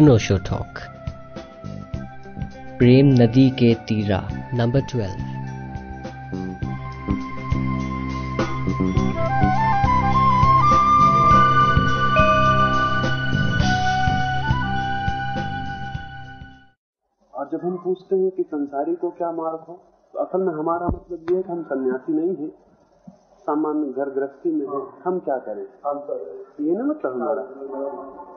अनोशो talk. प्रेम नदी के तीरा, नंबर ट्वेल्व। और जब हम पूछते हैं कि संसारी को क्या मार्ग हो तो असल में हमारा मतलब ये है कि हम सन्यासी नहीं है, सामान्य घर गृहस्थी में है, हम क्या करें? ये ना मतलब हमारा।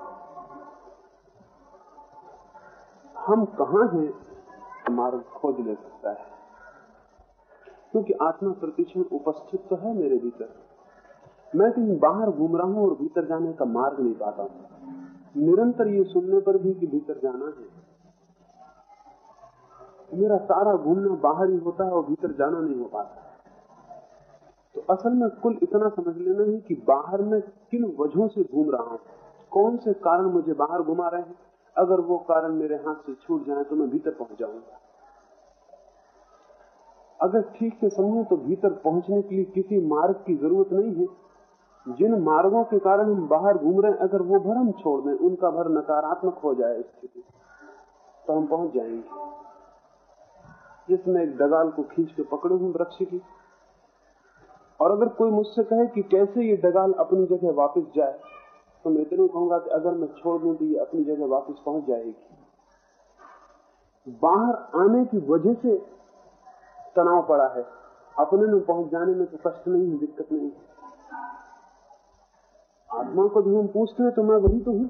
हम कहा हैं? मार्ग खोज ले सकता है। क्योंकि आत्मा प्रतिक्षण उपस्थित तो है मेरे भीतर। मैं कहीं बाहर घूम रहा हूँ और भीतर जाने का मार्ग नहीं पाता हूँ। निरंतर ये सुनने पर भी कि भीतर जाना है। मेरा सारा घूमना बाहर ही होता है और भीतर जाना नहीं हो पाता। तो असल में कुल इतना समझ लेना है कि बाहर में किन वजहों से घूम रहा हूँ? कौन से कारण मुझे बाहर घुमा रहे हैं? अगर वो कारण मेरे हाथ से छूट जाए तो मैं भीतर पहुँच जाऊँगा। अगर ठीक से समझे तो भीतर पहुँचने के लिए किसी मार्ग की ज़रूरत नहीं है। जिन मार्गों के कारण हम बाहर घूम रहे हैं, अगर वो भर हम छोड़ दें, उनका भर नकारात्मक हो जाए स्थिति तो हम पहुँच जाएँगे। जिसमें एक डगाल को खींच के पकड़े हूँ वृक्ष की। और अगर कोई मुझसे कहे कि कैसे ये डगाल अपनी जगह वापस जाए तो मैं इतने कहूँगा कि अगर मैं छोड़ दूँ तो ये अपनी जगह वापस पहुँच जाएगी। बाहर आने की वजह से तनाव पड़ा है। अपने में पहुँच जाने में तो कष्ट नहीं है, दिक्कत नहीं है। आत्मा को जब हम पूछते हैं तो मैं वही तो हूँ।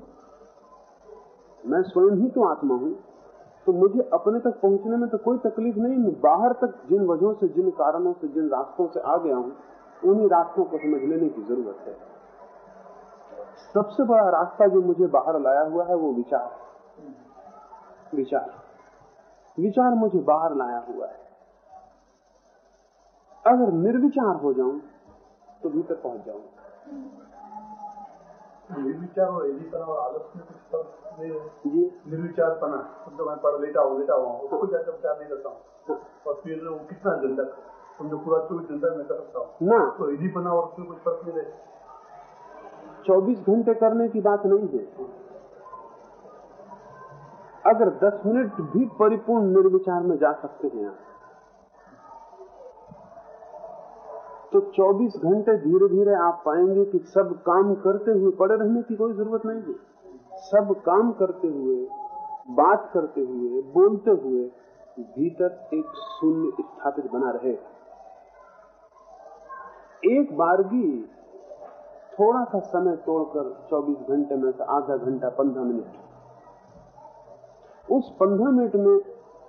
मैं स्वयं ही तो आत्मा हूँ। तो मुझे अपने तक पहुँचने में तो कोई तकलीफ़ नहीं। मैं बाहर तक जिन वजहों से, जिन कारणों से, जिन रास्तों से आ गया हूँ, उन्हीं रास्तों को समझ लेने की ज़रूरत है। सबसे बड़ा रास्ता जो मुझे बाहर लाया हुआ है वो विचार। विचार। विचार मुझे बाहर लाया हुआ है। अगर निर्विचार हो जाऊँ तो भीतर पहुँच जाऊँ। निर्विचार और एजीपना और आलस में कुछ फ़र्क है। जी। निर्विचारपना तो मैं पढ़ लेटा हूँ लेटा हुआ हूँ उसको जाकर विचार नहीं करता हूँ। और फिर वो कितना तक समझो पूरा चौबीस घंटा मैं कर सकता हूँ। ना। तो एजीपना और उसमें कुछ फ़र्क नहीं है। 24 घंटे करने की बात नहीं है। अगर 10 मिनट भी परिपूर्ण निर्विचार में जा सकते हैं आप तो 24 घंटे धीरे धीरे आप पाएँगे कि सब काम करते हुए पड़े रहने की कोई ज़रूरत नहीं है। सब काम करते हुए, बात करते हुए, बोलते हुए भीतर एक शून्य स्थापित बना रहे एक बारगी थोड़ा सा समय तोड़कर 24 घंटे में से आधा घंटा 15 मिनट। उस 15 मिनट में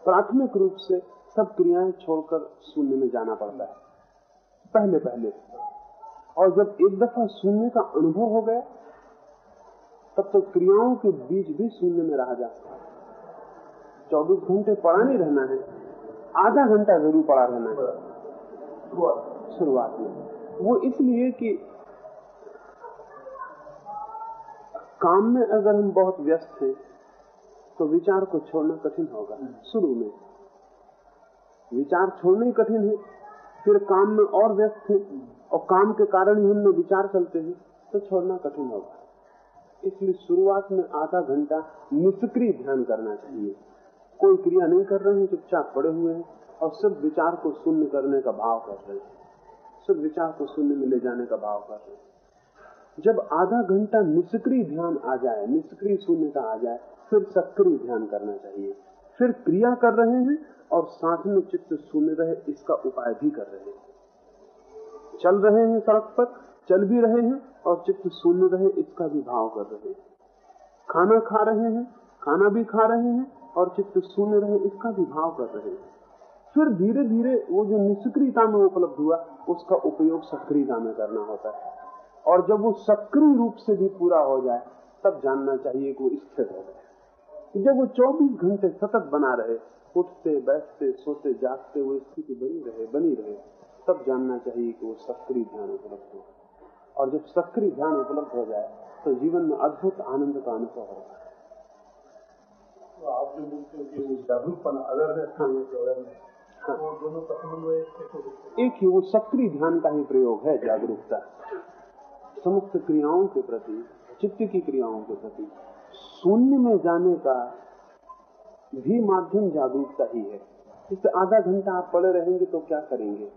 प्राथमिक रूप से सब क्रियाएँ छोड़कर शून्य में जाना पड़ता है। पहले पहले। और जब एक दफ़ा शून्य का अनुभव हो गया तब तो क्रियाओं के बीच भी शून्य में रहा जा सकता चौबीस घंटे पड़ा नहीं रहना है आधा घंटा ज़रूर पड़ा रहना है। शुरुआत में। वो इसलिए कि काम में अगर हम बहुत व्यस्त हैं तो विचार को छोड़ना कठिन होगा, शुरू में। विचार छोड़ना ही कठिन है, फिर काम में और व्यस्त हैं, और काम के कारण ही हमने विचार चलते हैं तो छोड़ना कठिन होगा। इसलिए शुरुआत में आधा घंटा निष्क्रिय ध्यान करना चाहिए। कोई क्रिया नहीं कर रहे हैं, चुपचाप पड़े हुए हैं, और सिर्फ़ विचार को शून्य करने का भाव कर रहे हैं। सिर्फ़ विचार को शून्य में ले जाने का भाव कर रहे हैं। जब आधा घंटा निष्क्रिय ध्यान आ जाए, निष्क्रिय शून्यता आ जाए, फिर सक्रिय ध्यान करना चाहिए। फिर क्रिया कर रहे हैं और साथ में चित्त शून्य रहे, इसका उपाय भी कर रहे हैं। चल रहे हैं सड़क पर, चल भी रहे हैं और चित्त शून्य रहे, इसका भी भाव कर रहे हैं। खाना खा रहे हैं, खाना भी खा रहे हैं और चित्त शून्य रहे, इसका भी भाव कर रहे हैं। फिर धीरे धीरे वो जो निष्क्रियता में उपलब्ध हुआ, उसका उपयोग सक्रियता में करना होता है। और जब वो सक्रिय रूप से भी पूरा हो जाए तब जानना चाहिए कि वो स्थिर हो गया जब वो 24 घंटे सतत बना रहे उठते बैठते सोते जागते वो स्थिति बनी रहे बनी रहे तब जानना चाहिए कि वो सक्रिय ध्यान उपलब्ध हो और जब सक्रिय ध्यान उपलब्ध हो जाए तो जीवन में अद्भुत आनंद का अनुभव होगा तो आप जो बोलते हो जागरूकपना हो एक ही वो सक्रिय ध्यान का ही प्रयोग है जागरूकता। समस्त क्रियाओं के प्रति, चित्त की क्रियाओं के प्रति, शून्य में जाने का भी माध्यम जागरूकता ही है। इससे आधा घंटा आप पड़े रहेंगे तो क्या करेंगे?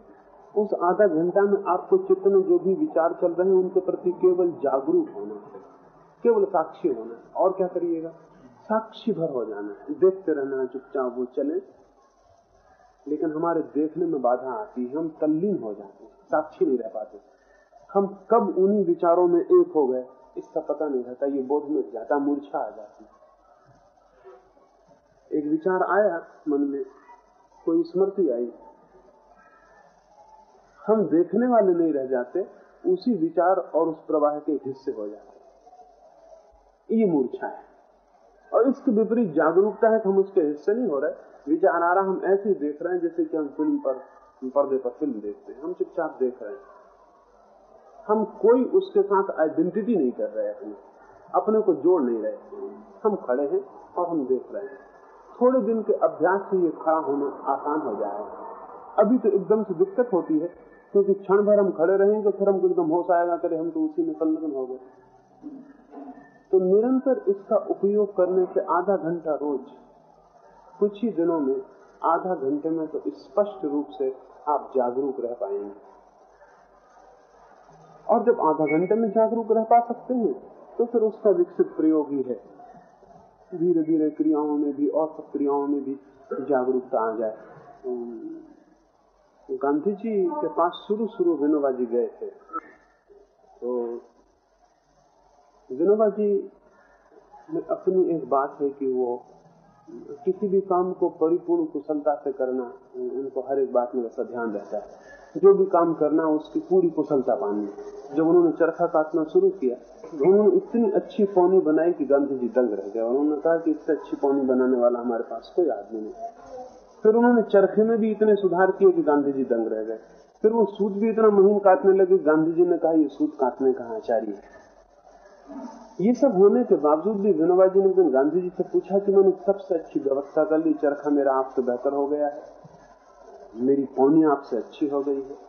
उस आधा घंटा में आपको चित्त में जो भी विचार चल रहे हैं, उनके प्रति केवल जागरूक होना है। केवल साक्षी होना है। और क्या करिएगा? साक्षी भर हो जाना है। देखते रहना है चुपचाप वो चले। लेकिन हमारे देखने में बाधा आती है, हम तल्लीन हो जाते हैं। साक्षी नहीं रह पाते। हम कब उन्हीं विचारों में एक हो गए? इसका पता नहीं रहता, ये बोध में जाता मूर्छा आ जाती एक विचार आया मन में, कोई स्मृति आई। हम देखने वाले नहीं रह जाते, उसी विचार और उस प्रवाह के हिस्से हो जाते ये मूर्छा है। और इसके विपरीत जागरूकता है तो हम उसके हिस्से नहीं हो रहे। विचार आ रहा, हम ऐसे देख रहे हैं जैसे कि हम फ़िल्म पर, पर्दे पर फ़िल्म देखते हैं। हम चुपचाप देख रहे हैं। हम कोई उसके साथ आइडेंटिटी नहीं कर रहे अपने अपने को जोड़ नहीं रहे। हम खड़े हैं और हम देख रहे हैं। थोड़े दिन के अभ्यास से ये खड़ा होना आसान हो जाएगा अभी तो एकदम से दिक्कत होती है, क्योंकि क्षण भर हम खड़े रहेंगे, फिर हमको एकदम होश आएगा करे हम तो उसी में संलग्न हो गए। तो निरंतर इसका उपयोग करने से आधा घंटा रोज, कुछ ही दिनों में आधा घंटे में तो स्पष्ट रूप से आप जागरूक रह पाएँगे। और जब आधा घंटे में जागरूक रह पा सकते हैं तो फिर उसका विकसित प्रयोग ही है। धीरे धीरे क्रियाओं में भी और सब क्रियाओं में भी जागरूकता आ जाए। गांधी जी के पास शुरू शुरू विनोबा जी गए थे। तो विनोबा जी में अपनी एक बात है कि वो किसी भी काम को परिपूर्ण कुशलता से करना, उनको हर एक बात में वैसा ध्यान रहता है। जो भी काम करना उसकी पूरी कुशलता पानी। जब उन्होंने चरखा काटना शुरू किया तो उन्होंने इतनी अच्छी पौनी बनाई कि गांधी जी दंग रह गए। और उन्होंने कहा कि इससे अच्छी पौनी बनाने वाला हमारे पास कोई आदमी नहीं फिर उन्होंने चरखे में भी इतने सुधार किए कि गांधी जी दंग रह गए। फिर वो सूत भी इतना महीन काटने लगे गांधी जी ने कहा, ये सूत काटने का आचार्य है। ये सब होने के बावजूद भी विनोबा जी ने गांधी जी से पूछा कि मैंने सबसे अच्छी व्यवस्था कर ली, चरखा मेरा आपसे बेहतर हो गया है। मेरी पौनी आपसे अच्छी हो गई है।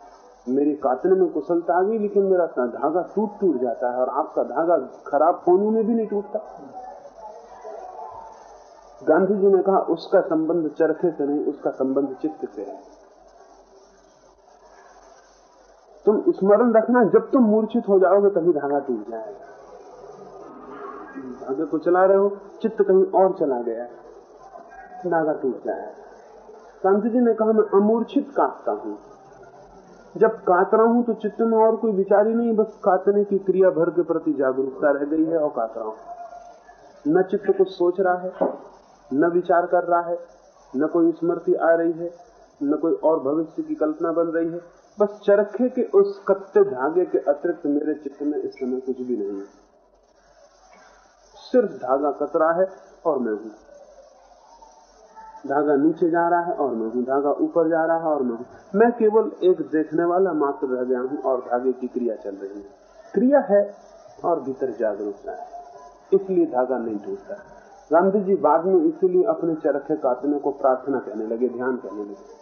मेरी कातने में कुशलता आ गई, लेकिन मेरा धागा टूट टूट जाता है और आपका धागा खराब पौनी में भी नहीं टूटता। गांधी जी ने कहा, उसका संबंध चरखे से नहीं, उसका संबंध चित्त से है। तुम स्मरण रखना, जब तुम मूर्छित हो जाओगे, तभी धागा टूट जाएगा। धागे को चला रहे हो, चित्त कहीं और चला गया धागा टूट जाएगा। गांधी जी ने कहा, मैं अमूर्छित काटता हूँ। जब काट रहा हूँ तो चित्त में और कोई विचार ही नहीं, बस काटने की क्रिया भर के प्रति जागरूकता रह गई है और काट रहा हूँ। न चित्त कुछ सोच रहा है, न विचार कर रहा है, न कोई स्मृति आ रही है, न कोई और भविष्य की कल्पना बन रही है। बस चरखे के उस कत्ते धागे के अतिरिक्त मेरे चित्त में इस समय कुछ भी नहीं है। सिर्फ़ धागा कतरा है और मैं हूँ। धागा नीचे जा रहा है और मैं हूँ धागा ऊपर जा रहा है और मैं हूँ। मैं केवल एक देखने वाला मात्र रह गया हूँ और धागे की क्रिया चल रही है। क्रिया है और भीतर जागरूकता है, इसलिए धागा नहीं टूटता। गांधी जी बाद में इसीलिए अपने चरखे काटने को प्रार्थना कहने लगे, ध्यान कहने लगे।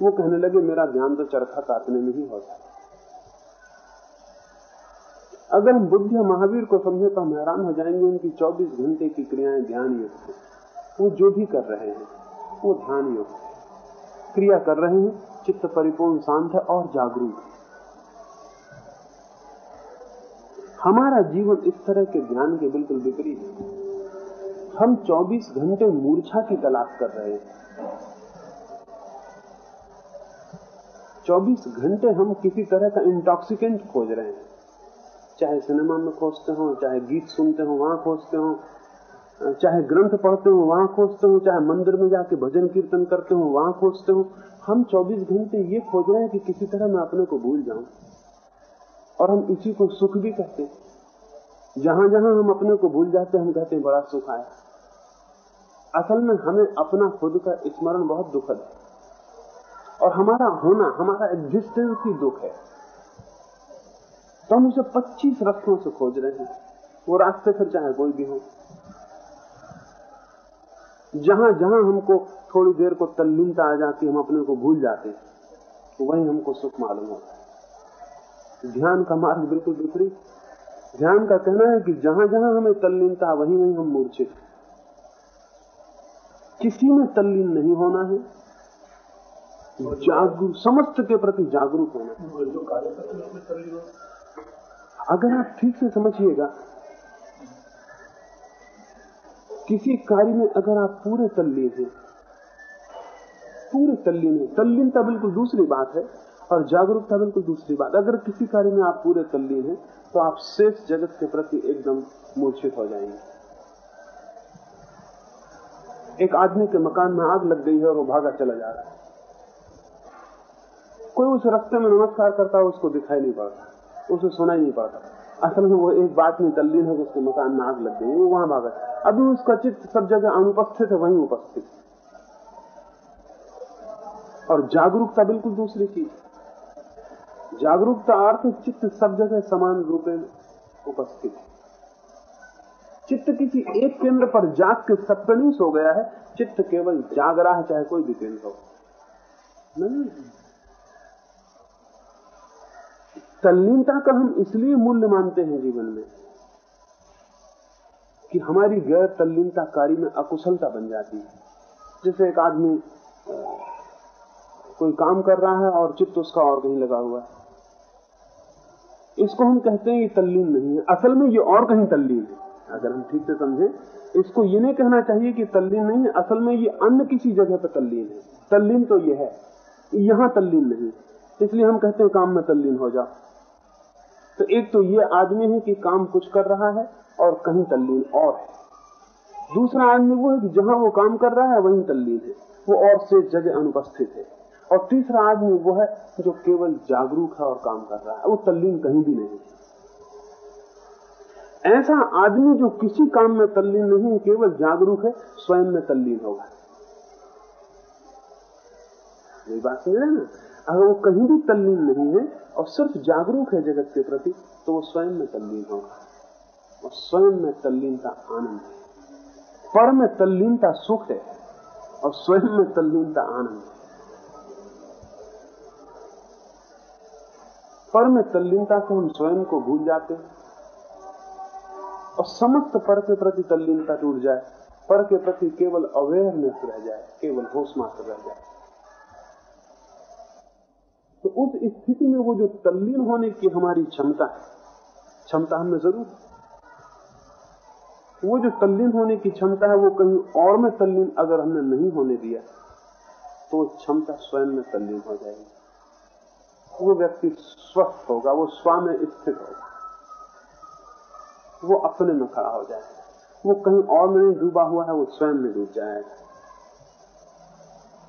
वो कहने लगे, मेरा ध्यान तो चरखा काटने में ही होता है। अगर हम बुद्ध महावीर को समझे तो हम हैरान हो जाएँगे, उनकी 24 घंटे की क्रियाएँ ध्यान युक्त वो जो भी कर रहे हैं। वो ध्यान है क्रिया कर रहे हैं, चित्त परिपूर्ण, शांत है और जागरूक। है हमारा जीवन इस तरह के ध्यान के बिल्कुल विपरीत है। हम 24 घंटे मूर्छा की तलाश कर रहे हैं। 24 घंटे हम किसी तरह का इंटॉक्सिकेंट खोज रहे हैं। चाहे सिनेमा में खोजते हो, चाहे गीत सुनते हो, वहाँ खोजते हो चाहे ग्रंथ पढ़ते हो, वहाँ खोजते हो, चाहे मंदिर में जाके भजन कीर्तन करते हो, वहाँ खोजते हो, हम 24 घंटे ये खोज रहे हैं कि किसी तरह मैं अपने को भूल जाऊँ। और हम इसी को सुख भी कहते हैं। जहाँ जहाँ हम अपने को भूल जाते हैं, हम कहते हैं, बड़ा सुख आया। असल में हमें अपना खुद का स्मरण बहुत दुखद है। और हमारा होना, हमारा एग्जिस्टेंस ही दुख है। तो हम उसे 25 रास्तों से खोज रहे हैं। वो रास्ते फिर चाहे कोई भी हो। जहाँ जहाँ हमको थोड़ी देर को तल्लीनता आ जाती हम अपने को भूल जाते हैं तो वही हमको सुख मालूम होता है। ध्यान का मार्ग बिल्कुल विपरीत। ध्यान का कहना है कि जहाँ जहाँ हमें तल्लीनता वहीं वहीं हम मूर्छित किसी में तल्लीन नहीं होना है जागरूक समस्त के प्रति जागरूक होना हो अगर आप ठीक से समझिएगा किसी कार्य में अगर आप पूरे तल्लीन हैं, पूरे तल्लीन है, तल्लीनता बिल्कुल दूसरी बात है और जागरूकता बिल्कुल दूसरी बात। अगर किसी कार्य में आप पूरे तल्लीन हैं तो आप शेष जगत के प्रति एकदम मूर्छित हो जाएँगे। एक आदमी के मकान में आग लग गई है और वो भागा चला जा रहा है। कोई उस रास्ते में नमस्कार करता है, उसको दिखाई नहीं पड़ता, उसे सुनाई नहीं पड़ता। असल में वो एक बात में तल्लीन है कि उसके मकान में आग लग गई, वो वहाँ भागा अभी उसका चित्त सब जगह अनुपस्थित है, वहीं उपस्थित। और जागरूकता बिल्कुल दूसरी चीज़ जागरूकता अर्थ चित्त सब जगह समान रूप में उपस्थित चित्त किसी एक केंद्र पर जाग के सब पे नहीं सो गया है, चित्त केवल जाग रहा है, चाहे कोई भी केंद्र हो। नहीं तल्लीनता का हम इसलिए मूल्य मानते हैं जीवन में कि हमारी गैर तल्लीनता कार्य में अकुशलता बन जाती है। जैसे एक आदमी कोई काम कर रहा है और चित्त उसका और कहीं लगा हुआ है। इसको हम कहते हैं ये तल्लीन नहीं है। असल में ये और कहीं तल्लीन है। अगर हम ठीक से समझें, इसको ये नहीं कहना चाहिए कि तल्लीन नहीं है। असल में ये अन्य किसी जगह पर तल्लीन है। तल्लीन तो ये है, यहाँ तल्लीन नहीं इसलिए हम कहते हैं काम में तल्लीन हो जाओ। तो एक तो ये आदमी है कि काम कुछ कर रहा है और कहीं तल्लीन और है। दूसरा आदमी वो है कि जहाँ वो काम कर रहा है, वहीं तल्लीन है। वो और से जगह अनुपस्थित है। और तीसरा आदमी वो है जो केवल जागरूक है और काम कर रहा है। वो तल्लीन कहीं भी नहीं है। ऐसा आदमी जो किसी काम में तल्लीन नहीं केवल जागरूक है, स्वयं में तल्लीन होगा। ये बात समझ रहे ना? अगर वो कहीं भी तल्लीन नहीं है और सिर्फ़ जागरूक है जगत के प्रति तो वो स्वयं में तल्लीन होगा। और स्वयं में तल्लीनता आनंद है। पर में तल्लीनता सुख है और स्वयं में तल्लीनता आनंद है। पर में तल्लीनता से हम स्वयं को भूल जाते हैं। और समस्त पर के प्रति तल्लीनता टूट जाए, पर के प्रति केवल अवेयरनेस रह जाए, केवल होश मात्र रह जाए। तो उस स्थिति में वो जो तल्लीन होने की हमारी क्षमता है, क्षमता हमें ज़रूर वो जो तल्लीन होने की क्षमता है, वो कहीं और में तल्लीन अगर हमने नहीं होने दिया तो क्षमता स्वयं में तल्लीन हो जाएगी। वो व्यक्ति स्वस्थ होगा, वो स्व में स्थित होगा। वो अपने में खड़ा हो जाएगा। वो कहीं और में नहीं डूबा हुआ है, वो स्वयं में डूब जाएगा।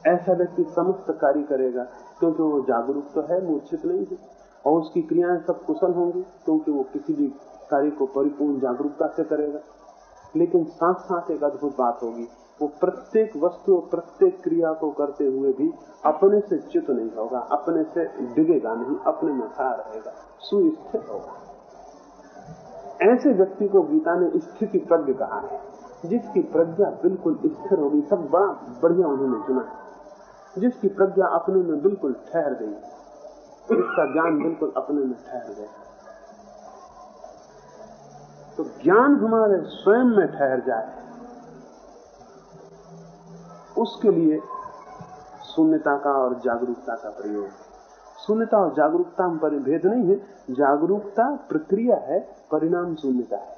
ऐसा व्यक्ति समस्त कार्य करेगा। क्योंकि वो जागरूक तो है, मूर्छित नहीं है, और उसकी क्रियाएँ सब कुशल होंगी, क्योंकि वो किसी भी कार्य को परिपूर्ण जागरूकता से करेगा। लेकिन साथ साथ एक अद्भुत बात होगी, वो प्रत्येक वस्तु और प्रत्येक क्रिया को करते हुए भी अपने से चित नहीं होगा, अपने से डिगेगा नहीं, अपने में खड़ा रहेगा, सुस्थित होगा। ऐसे व्यक्ति को गीता ने स्थिति प्रज्ञ कहा है, जिसकी प्रज्ञा बिल्कुल स्थिर होगी, सब बड़ा बढ़िया उन्होंने चुना जिसकी प्रज्ञा अपने में बिल्कुल ठहर गई, जिसका ज्ञान बिल्कुल अपने में ठहर गया। तो ज्ञान हमारे स्वयं में ठहर जाए, उसके लिए शून्यता का और जागरूकता का प्रयोग। शून्यता और जागरूकता में परिभेद नहीं है। जागरूकता प्रक्रिया है, परिणाम शून्यता है।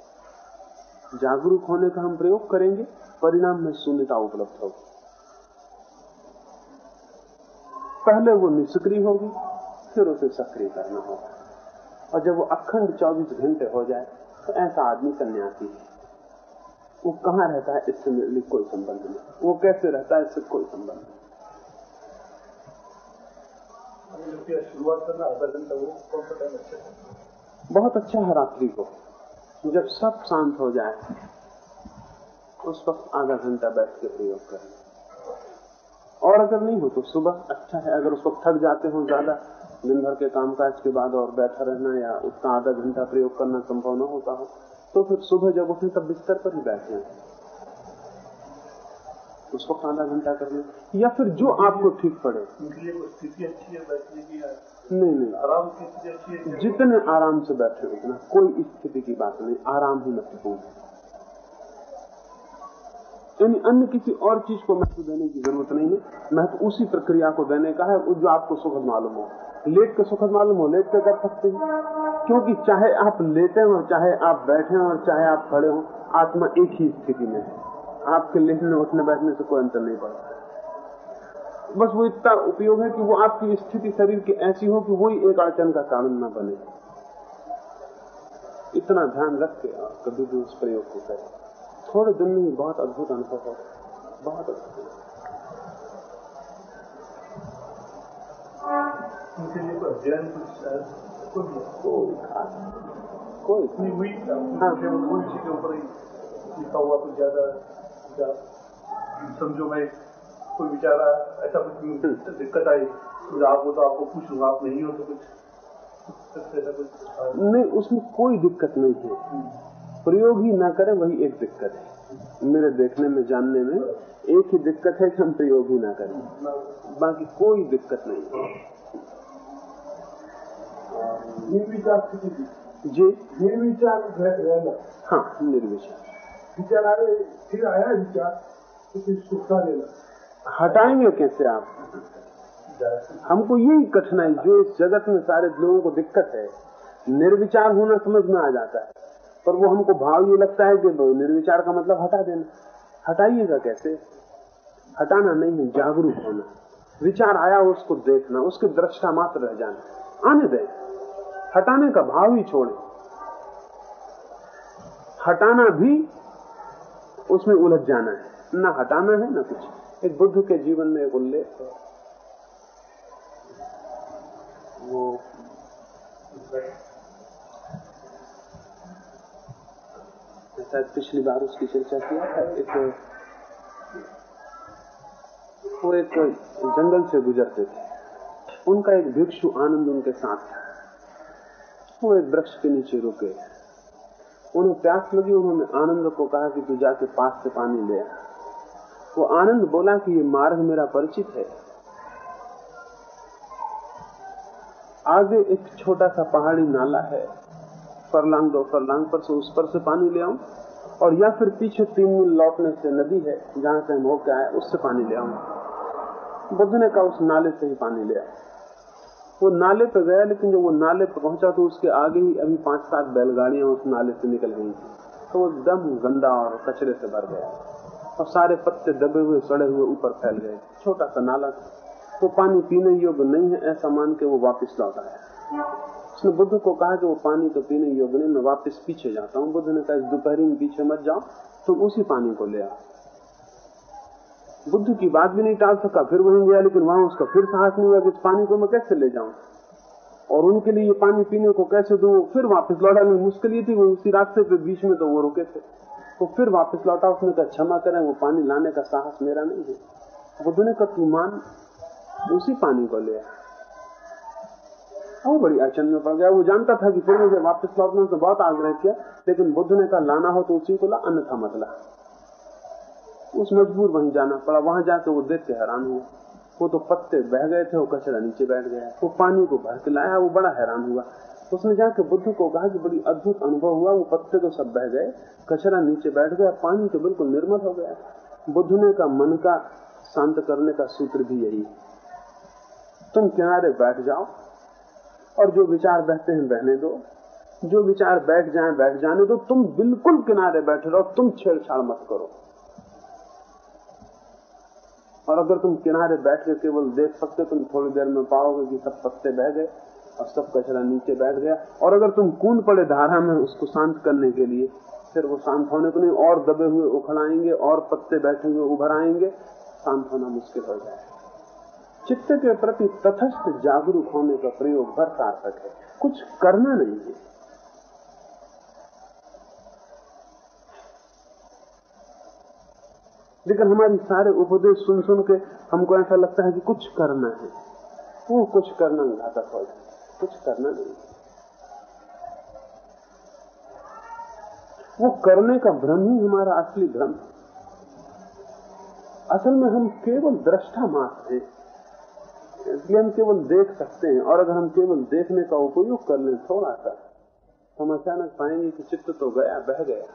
जागरूक होने का हम प्रयोग करेंगे, परिणाम में शून्यता उपलब्ध होगी। पहले वो निष्क्रिय होगी फिर उसे सक्रिय करना होगा। और जब वो अखंड 24 घंटे हो जाए तो ऐसा आदमी सन्यासी है। वो कहाँ रहता है इससे मेरे कोई संबंध नहीं। वो कैसे रहता है इससे कोई संबंध नहीं। अच्छा है? बहुत अच्छा है रात्रि को। जब सब शांत हो जाए उस वक्त आधा घंटा बैठ के प्रयोग करें। और अगर नहीं हो तो सुबह अच्छा है अगर उस वक्त थक जाते हो ज़्यादा दिन भर के कामकाज के बाद और बैठा रहना या उसका आधा घंटा प्रयोग करना संभव न होता हो तो फिर सुबह जब उठे तब बिस्तर पर ही बैठे। उस वक्त आधा घंटा कर ले। या फिर जो आपको ठीक पड़े। स्थिति अच्छी है बैठने की नहीं नहीं। आराम की स्थिति अच्छी है? जितने आराम से बैठे उतना कोई स्थिति की बात नहीं आराम ही महत्वपूर्ण है। यानी अन्य किसी और चीज़ को महत्व देने की ज़रूरत नहीं है। महत्व उसी प्रक्रिया को देने का है, जो आपको सुखद मालूम हो। लेट के सुखद मालूम हो, लेट के कर सकते हैं। क्योंकि चाहे आप लेटे हो, चाहे आप बैठे हो और चाहे आप खड़े हो, आत्मा एक ही स्थिति में है। आपके लेटने उठने बैठने से कोई अंतर नहीं पड़ता। बस वो इतना उपयोग है कि वो आपकी स्थिति शरीर की ऐसी हो कि वही एक अड़चन का कारण न बने। इतना ध्यान रख के कभी भी उस प्रयोग को करें। थोड़े दिन में ही बहुत अद्भुत अनुभव हो बहुत अद्भुत। कोई कोई खास कोई इतनी हुई। वही के ऊपर ही। लिखा हुआ कुछ ज़्यादा समझो मैं कोई आया, ऐसा कुछ दिक्कत आई। आप वो तो आपको पूछ लूँगा आप नहीं हो तो कुछ कुछ ऐसा कुछ। नहीं उसमें कोई दिक्कत नहीं है। प्रयोग ही ना करें वही एक दिक्कत है। मेरे देखने में जानने में एक ही दिक्कत है कि हम प्रयोग ही ना करें। बाकी कोई दिक्कत नहीं। है निर्विचार जी। निर्विचार हाँ निर्विचार। विचार आए फिर आया विचार तो फिर लेना। हटाएँगे कैसे आप? हमको यही कठिनाई जो इस जगत में सारे लोगों को दिक्कत है निर्विचार होना समझ में आ जाता है। पर वो हमको भाव ये लगता है कि निर्विचार का मतलब हटा देना। हटाइएगा कैसे? हटाना नहीं है, जागरूक होना। विचार आया उसको देखना, उसके दृष्टा मात्र रह जाना। आने दें। हटाने का भाव ही छोड़े। हटाना भी उसमें उलझ जाना है। ना हटाना है, ना कुछ। एक बुद्ध के जीवन में एक उल्लेख है। वो शायद पिछली बार उसकी चर्चा किया था, एक वो एक जंगल से गुजरते थे। उनका एक भिक्षु आनंद उनके साथ था। वो एक वृक्ष के नीचे रुके। उन्हें प्यास लगी, उन्होंने आनंद को कहा कि तू जाके पास से पानी ले वो आनंद बोला कि ये मार्ग मेरा परिचित है। आगे एक छोटा सा पहाड़ी नाला है। फरलांग दो फरलांग पर से उस पर से पानी ले आऊँ। और या फिर पीछे तीन मील लौटने से नदी है, जहाँ से हम होके आए उससे पानी ले आऊँ। बुद्ध ने कहा, उस नाले से ही पानी ले वो नाले पे गया, लेकिन जब वो नाले पे पहुँचा तो उसके आगे ही अभी पाँच सात बैलगाड़ियाँ उस नाले से निकल गई। थी तो वो एकदम गंदा और कचरे से भर गया। और सारे पत्ते दबे हुए, सड़े हुए ऊपर फैल गए। छोटा सा नाला था। वो पानी पीने योग्य नहीं है, ऐसा मान के वो वापस लौट आया। उसने बुद्ध को कहा कि वो पानी तो पीने योग्य नहीं, मैं वापस पीछे जाता हूँ। बुद्ध ने कहा, दोपहरी में पीछे मत जाओ, तुम उसी पानी को ले आओ। बुद्ध की बात भी नहीं टाल सका, फिर वहीं गया, लेकिन वहाँ उसका फिर साहस नहीं हुआ कि इस पानी को मैं कैसे ले जाऊँ? और उनके लिए ये पानी पीने को कैसे दूँ? फिर वापस लौटा नहीं मुश्किल ये थी, वो उसी रास्ते पे बीच में तो वो रुके थे। तो फिर वापस लौटा, उसने कहा, क्षमा करें, वो पानी लाने का साहस मेरा नहीं है। बुद्ध ने कहा, तू मान, उसी पानी को ले वो बड़ी अड़चन में पड़ गया। वो जानता था कि फिर मुझे वापस लौटने से बहुत आग्रह किया, लेकिन बुद्ध ने कहा, लाना हो तो उसी को ला, अन्यथा मत ला। उस मजबूर वहीं जाना पड़ा। वहाँ जाकर वो देख के हैरान हुआ वो तो पत्ते बह गए थे, वो कचरा नीचे बैठ गया। वो पानी को भर के लाया, वो बड़ा हैरान हुआ। उसने जाके बुद्ध को कहा कि बड़ी अद्भुत अनुभव हुआ, वो पत्ते तो सब बह गए, कचरा नीचे बैठ गया, पानी तो बिल्कुल निर्मल हो गया। बुद्ध ने का मन का शांत करने का सूत्र भी यही तुम किनारे बैठ जाओ और जो विचार बहते हैं, बहने दो। जो विचार बैठ जाए, बैठ जाने दो। तुम बिल्कुल किनारे बैठे रहो, तुम छेड़छाड़ मत करो। और अगर तुम किनारे बैठ के केवल देख सकते तुम थोड़ी देर में पाओगे कि सब पत्ते बह गए और सब कचरा नीचे बैठ गया। और अगर तुम कूद पड़े धारा में उसको शांत करने के लिए, फिर वो शांत होने को नहीं, और दबे हुए उखड़ाएँगे, और पत्ते बैठे उभर आएँगे शांत होना मुश्किल हो जाएगा। चित्त के प्रति तथस्थ जागरूक होने का प्रयोग भर सार्थक है। कुछ करना नहीं है। लेकिन हमारी सारे उपदेश सुन सुन के हमको ऐसा लगता है कि कुछ करना है। वो कुछ करना घातक हो। जाए कुछ करना नहीं वो करने का भ्रम ही हमारा असली भ्रम असल में हम केवल दृष्टा मात्र हैं। इसलिए हम केवल देख सकते हैं, और अगर हम केवल देखने का उपयोग कर लें, थोड़ा सा तो हम अचानक पाएँगे कि चित्त तो गया, बह गया।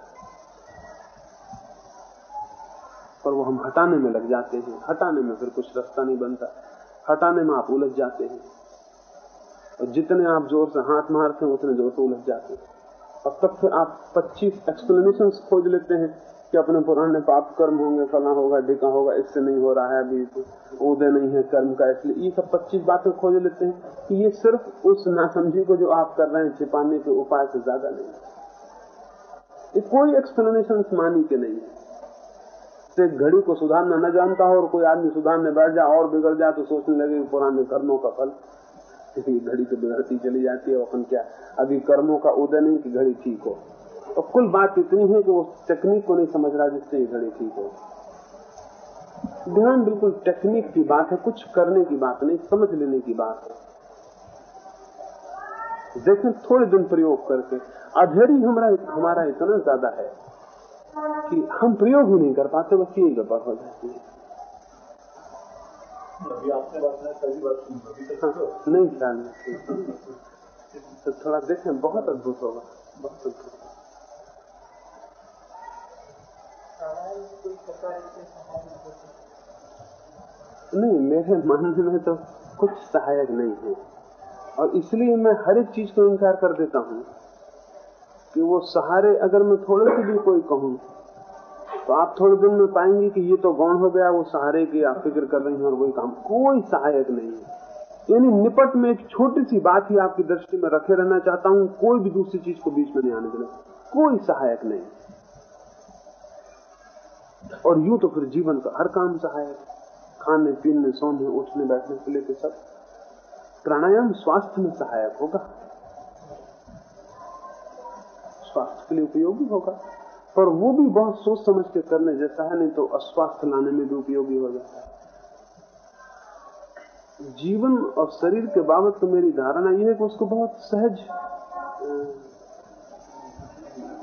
पर वो हम हटाने में लग जाते हैं, हटाने में फिर कुछ रास्ता नहीं बनता, हटाने में आप उलझ जाते हैं। और जितने आप ज़ोर से हाथ मारते हैं, उतने ज़ोर से उलझ जाते हैं। और तब फिर आप 25 एक्सप्लेनेशन खोज लेते हैं कि अपने पुराने पाप कर्म होंगे, फला होगा ढिका होगा, इससे नहीं हो रहा है अभी उदय नहीं है कर्म का, इसलिए ये सब 25 बातें खोज लेते हैं कि ये सिर्फ़ उस नासमझी को जो आप कर रहे हैं, छिपाने के उपाय से ज़्यादा नहीं है। कोई एक्सप्लेनेशन मानी के नहीं है। घड़ी को सुधारना न जानता हो और कोई आदमी सुधारने बैठ जाए और बिगड़ जाए तो सोचने लगे पुराने कर्मों का फल घड़ी तो बिगड़ती चली जाती है अपन क्या, अभी कर्मों का उदय नहीं कि घड़ी ठीक हो। और कुल बात इतनी है कि वो टेक्निक को नहीं समझ रहा जिससे ये घड़ी ठीक हो। ध्यान बिल्कुल टेक्निक की बात है कुछ करने की बात नहीं समझ लेने की बात है। देखें थोड़े दिन प्रयोग करके अधेरी हमारा हमारा इतना ज़्यादा है कि हम प्रयोग ही नहीं कर पाते बस यही गड़बड़ हो जाती है। हाँ, तो। नहीं ख्याल नहीं। तो थोड़ा देखें बहुत अद्भुत होगा बहुत अद्भुत। नहीं, मेरे मानने में तो कुछ सहायक नहीं है। और इसलिए मैं हर एक चीज़ को इनकार कर देता हूँ कि वो सहारे अगर मैं थोड़े से भी कोई कहूँ तो आप थोड़े दिन में पाएँगे कि ये तो गौण हो गया, वो सहारे की आप फ़िक्र कर रही हैं और वही काम। कोई सहायक नहीं है। यानी निपट में एक छोटी सी बात ही आपकी दृष्टि में रखे रहना चाहता हूँ, कोई भी दूसरी चीज़ को बीच में नहीं आने देना। कोई सहायक नहीं। और यूँ तो फिर जीवन का हर काम सहायक खाने, पीने, सोने, उठने, बैठने से लेकर सब। प्राणायाम स्वास्थ्य में सहायक होगा। स्वास्थ्य के लिए उपयोगी होगा। पर वो भी बहुत सोच समझ के करने जैसा है, नहीं तो अस्वास्थ्य लाने में भी उपयोगी हो जाता है। जीवन और शरीर के बाबत तो मेरी धारणा यह है कि उसको बहुत सहज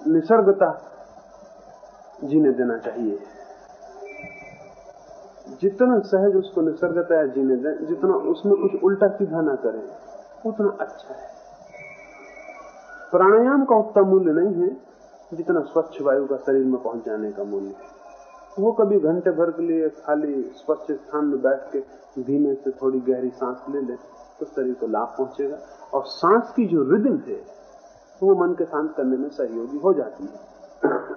निसर्गता जीने देना चाहिए। जितना सहज उसको निसर्गता है जीने दें, जितना उसमें कुछ उल्टा सीधा ना करें, उतना अच्छा है। प्राणायाम का उतना मूल्य नहीं है, जितना स्वच्छ वायु का शरीर में पहुँच जाने का मूल्य है। वो कभी घंटे भर के लिए खाली स्वच्छ स्थान में बैठ के धीमे से थोड़ी गहरी सांस ले ले तो शरीर को लाभ पहुंचेगा। और सांस की जो रिदम है, वो मन के शांत करने में सहयोगी हो जाती है।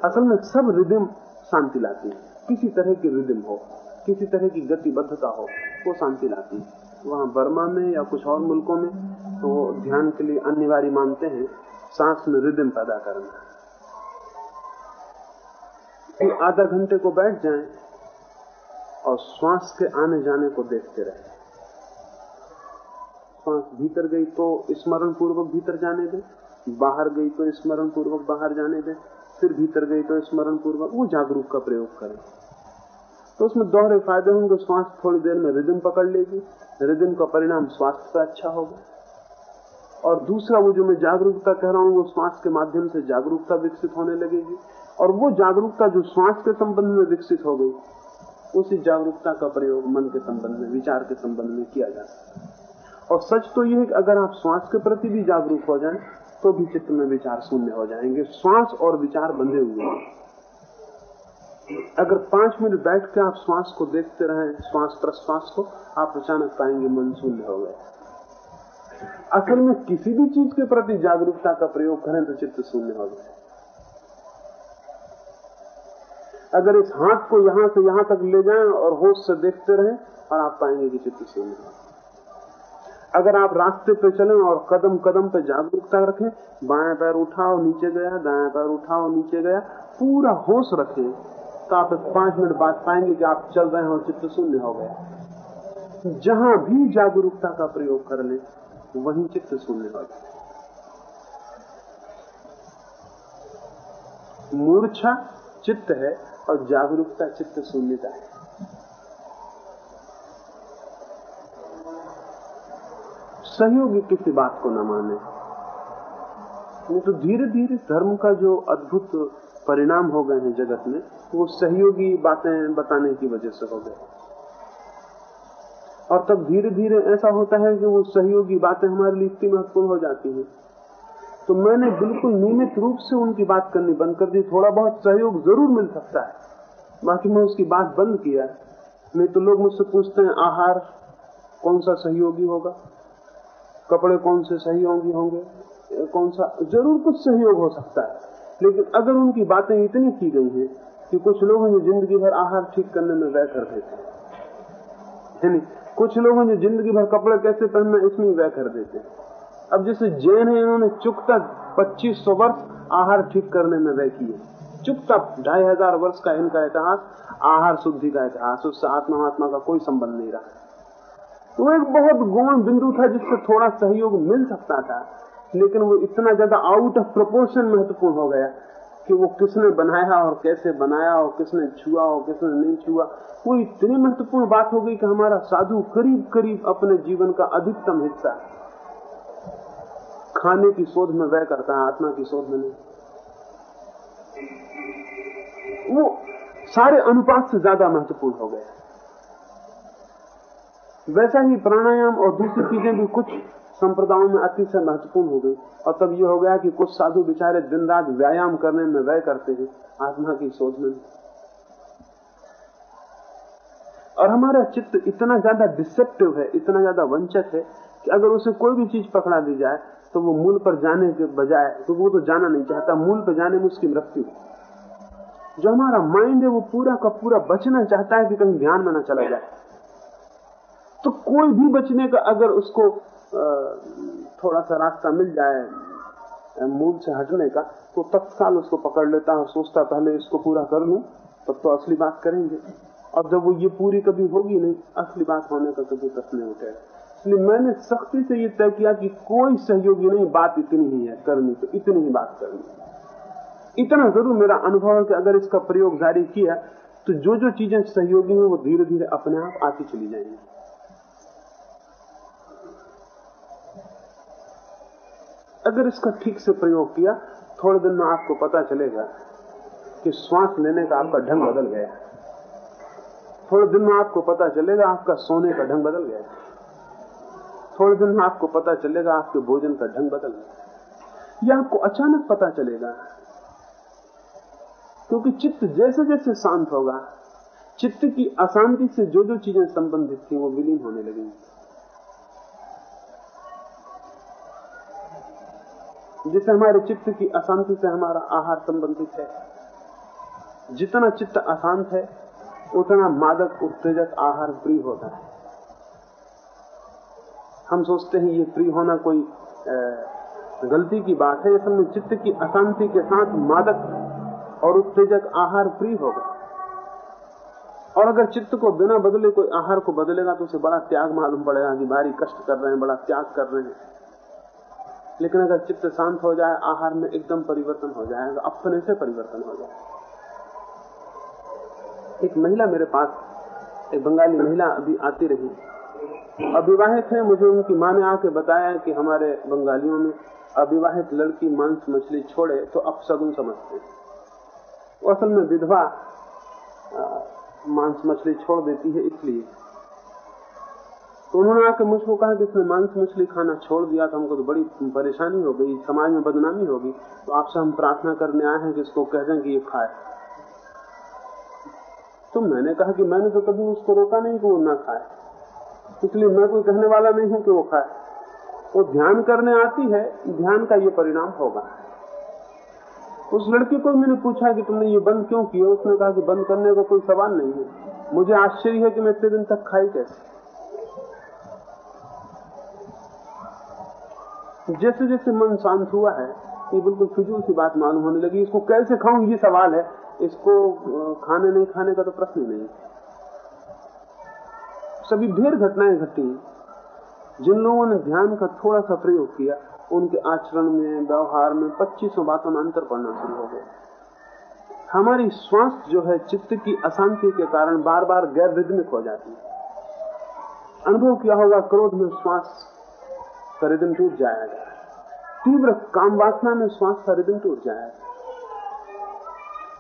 असल में सब रिदम शांति लाती है। किसी तरह की रिदम हो, किसी तरह की गतिबद्धता हो, वो शांति लाती है। वहाँ बर्मा में या कुछ और मुल्कों में तो ध्यान के लिए अनिवार्य मानते हैं, सांस में रिदम पैदा करना। कि आधा घंटे को बैठ जाएँ और श्वास के आने जाने को देखते रहे। श्वास भीतर गई तो स्मरण पूर्वक भीतर जाने दें, बाहर गई तो स्मरण पूर्वक बाहर जाने दें। फिर भीतर गई तो स्मरण पूर्वक वो जागरूक का प्रयोग करें। तो उसमें दोहरे फ़ायदे होंगे, श्वास थोड़ी देर में रिदम पकड़ लेगी, रिदम का परिणाम स्वास्थ्य पर अच्छा होगा। और दूसरा वो जो मैं जागरूकता कह रहा हूँ, वो श्वास के माध्यम से जागरूकता विकसित होने लगेगी। और वो जागरूकता जो श्वास के संबंध में विकसित हो गई, उसी जागरूकता का प्रयोग मन के संबंध में, विचार के संबंध में किया जा सकता है। और सच तो यह है कि अगर आप श्वास के प्रति भी जागरूक हो जाएँ तो भी चित्त में विचार शून्य हो जाएँगे। श्वास और विचार बंधे हुए हैं। अगर पाँच मिनट बैठ के आप श्वास को देखते रहे, श्वास प्रश्वास को, आप अचानक पाएँगे मन शून्य हो गए असल में किसी भी चीज़ के प्रति जागरूकता का प्रयोग करें तो चित्त शून्य हो जाए अगर इस हाथ को यहाँ से यहाँ तक ले जाएँ और होश से देखते रहें, और आप पाएँगे कि चित्त शून्य हो अगर आप रास्ते पे चलें और कदम कदम पे जागरूकता रखें, बाएँ पैर उठाओ, नीचे गया, दाएँ पैर उठाओ, नीचे गया, पूरा होश रखें तो आप एक पाँच मिनट बाद पाएँगे कि आप चल रहे हैं चित्त शून्य हो गया। जहाँ भी जागरूकता का प्रयोग कर ले, वहीं चित्त शून्य हो जाए मूर्छा चित्त है और जागरूकता चित्त शून्यता है। सहयोगी किसी बात को न माने। नहीं तो धीरे धीरे धर्म का जो अद्भुत परिणाम हो गए हैं जगत में, वो सहयोगी बातें बताने की वजह से हो गए। और तब धीरे धीरे ऐसा होता है कि वो सहयोगी बातें हमारे लिए इतनी महत्वपूर्ण हो जाती हैं। तो मैंने बिल्कुल नियमित रूप से उनकी बात करनी बंद कर दी। थोड़ा बहुत सहयोग ज़रूर मिल सकता है। बाकी मैं उसकी बात बंद किया नहीं तो लोग मुझसे पूछते हैं, आहार, कौन सा सहयोगी होगा? कपड़े कौन से सही होंगे होंगे? कौन सा? ज़रूर कुछ सहयोग हो सकता है। लेकिन अगर उनकी बातें इतनी की गई हैं कि कुछ लोग हैं जो ज़िंदगी भर आहार ठीक करने में व्यय कर देते हैं। कुछ लोग हैं जो ज़िंदगी भर कपड़े कैसे पहनना इसमें व्यय कर देते हैं। अब जैसे जैन है, इन्होंने चुकता पच्चीस सौ वर्ष आहार ठीक करने में व्यय किए। चुपता ढाई हज़ार वर्ष का इनका इतिहास, आहार शुद्धि का इतिहास, उससे आत्मा महात्मा का कोई संबंध नहीं रहा। वो एक बहुत गौण बिंदु था जिससे थोड़ा सहयोग मिल सकता था, लेकिन वो इतना ज़्यादा आउट ऑफ़ प्रोपोर्शन महत्वपूर्ण हो गया कि वो किसने बनाया और कैसे बनाया और किसने छुआ और किसने नहीं छुआ। वो इतनी महत्वपूर्ण बात हो गई कि हमारा साधु करीब करीब अपने जीवन का अधिकतम हिस्सा खाने की शोध में व्यय करता है, आत्मा की शोध में नहीं। वो सारे अनुपात से ज़्यादा महत्वपूर्ण हो गया। वैसा ही प्राणायाम और दूसरी चीज़ें भी कुछ संप्रदायों में अतिशय महत्वपूर्ण हो गई। और तब ये हो गया कि कुछ साधु बेचारे दिन रात व्यायाम करने में व्यय करते हैं, आत्मा की शोध में। और हमारा चित्त इतना ज़्यादा डिसेप्टिव है, इतना ज़्यादा वंचक है कि अगर उसे कोई भी चीज़ पकड़ा दी जाए तो वो मूल पर जाने के बजाय तो वो तो जाना नहीं चाहता, मूल पर जाने में उसकी मृत्यु। जो हमारा माइंड है, वो पूरा का पूरा बचना चाहता है कि कहीं ध्यान में न चला जाए। तो कोई भी बचने का अगर उसको थोड़ा सा रास्ता मिल जाए मूल से हटने का तो तत्काल उसको पकड़ लेता है। सोचता पहले इसको पूरा कर लू, तब तो असली बात करेंगे। और जब वो ये पूरी कभी होगी नहीं, असली बात होने का कभी प्रश्न नहीं उठेगा। इसलिए मैंने सख्ती से ये तय किया कि कोई सहयोगी नहीं, बात इतनी ही है करनी तो इतनी ही बात करनी इतना ज़रूर मेरा अनुभव है कि अगर इसका प्रयोग जारी किया तो जो जो चीज़ें सहयोगी हैं, वो धीरे धीरे अपने आप आती चली जाएँगी। अगर इसका ठीक से प्रयोग किया, थोड़े दिन में आपको पता चलेगा कि श्वास लेने का आपका ढंग बदल गया। थोड़े दिन में आपको पता चलेगा आपका सोने का ढंग बदल गया। थोड़े दिन में आपको पता चलेगा आपके भोजन का ढंग बदल गया। यह आपको अचानक पता चलेगा, क्योंकि चित्त जैसे जैसे शांत होगा, चित्त की अशांति से जो जो चीज़ें संबंधित थी वो विलीन होने लगेंगी। जैसे हमारे चित्त की अशांति से हमारा आहार संबंधित है। जितना चित्त अशांत है, उतना मादक, उत्तेजक आहार प्रिय होता है। हम सोचते हैं, ये प्रिय होना कोई गलती की बात है। असल में चित्त की अशांति के साथ मादक और उत्तेजक आहार प्रिय होगा। और अगर चित्त को बिना बदले कोई आहार को बदलेगा तो उसे बड़ा त्याग मालूम पड़ेगा कि भारी कष्ट कर रहे हैं, बड़ा त्याग कर रहे हैं। लेकिन अगर चित्त शांत हो जाए, आहार में एकदम परिवर्तन हो जाएगा अपने से परिवर्तन हो जाए। एक महिला मेरे पास, एक बंगाली महिला अभी आती रही। अविवाहित है, मुझे उनकी माँ ने आके बताया कि हमारे बंगालियों में अविवाहित लड़की मांस मछली छोड़े तो अपसगुन समझते हैं। असल में विधवा मांस मछली छोड़ देती है इसलिए। तो उन्होंने आके मुझको कहा कि इसने मांस मछली खाना छोड़ दिया तो हमको तो बड़ी परेशानी हो गई, समाज में बदनामी होगी। तो आपसे हम प्रार्थना करने आए हैं कि इसको कह दें कि ये खाए। तो मैंने कहा कि मैंने तो कभी उसको रोका नहीं कि वो ना खाए। इसलिए मैं कोई कहने वाला नहीं हूँ कि वो खाए। वो ध्यान करने आती है, ध्यान का ये परिणाम होगा। उस लड़की को मैंने पूछा कि तुमने ये बंद क्यों किया? उसने कहा कि बंद करने का कोई सवाल नहीं है। मुझे आश्चर्य है कि मैं इतने दिन तक खाई कैसे? जैसे जैसे मन शांत हुआ है, ये बिल्कुल फिजूल सी बात मालूम होने लगी। इसको कैसे खाऊं, ये सवाल है। इसको खाने नहीं खाने का तो प्रश्न नहीं। सभी ढेर घटनाएँ घटी। जिन लोगों ने ध्यान का थोड़ा सा प्रयोग किया, उनके आचरण में, व्यवहार में पच्चीसों बातों में अंतर पड़ना शुरू हो गया हमारी श्वास जो है, चित्त की अशांति के कारण बार बार गैर रिदमिक हो जाती है। अनुभव किया होगा, क्रोध में श्वास का रिदम टूट जाएगा। तीव्र काम वासना में श्वास का रिदम टूट जाएगा।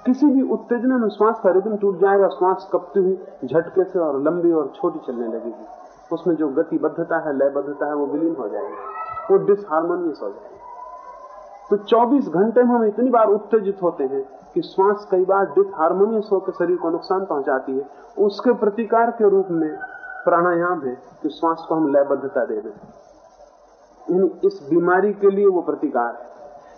किसी भी उत्तेजना में श्वास का रिदम टूट जाएगा, श्वास कपती हुई, झटके से और लंबी और छोटी चलने लगेगी। उसमें जो गतिबद्धता है, लयबद्धता है, वो विलीन हो जाएगी। वो डिसहारमोनियस हो जाएगी। तो 24 घंटे में हम इतनी बार उत्तेजित होते हैं कि श्वास कई बार डिसहारमोनियस होकर शरीर को नुकसान पहुंचाती है। उसके प्रतिकार के रूप में प्राणायाम है कि श्वास को हम लयबद्धता दे दें। यानी इस बीमारी के लिए वो प्रतिकार है।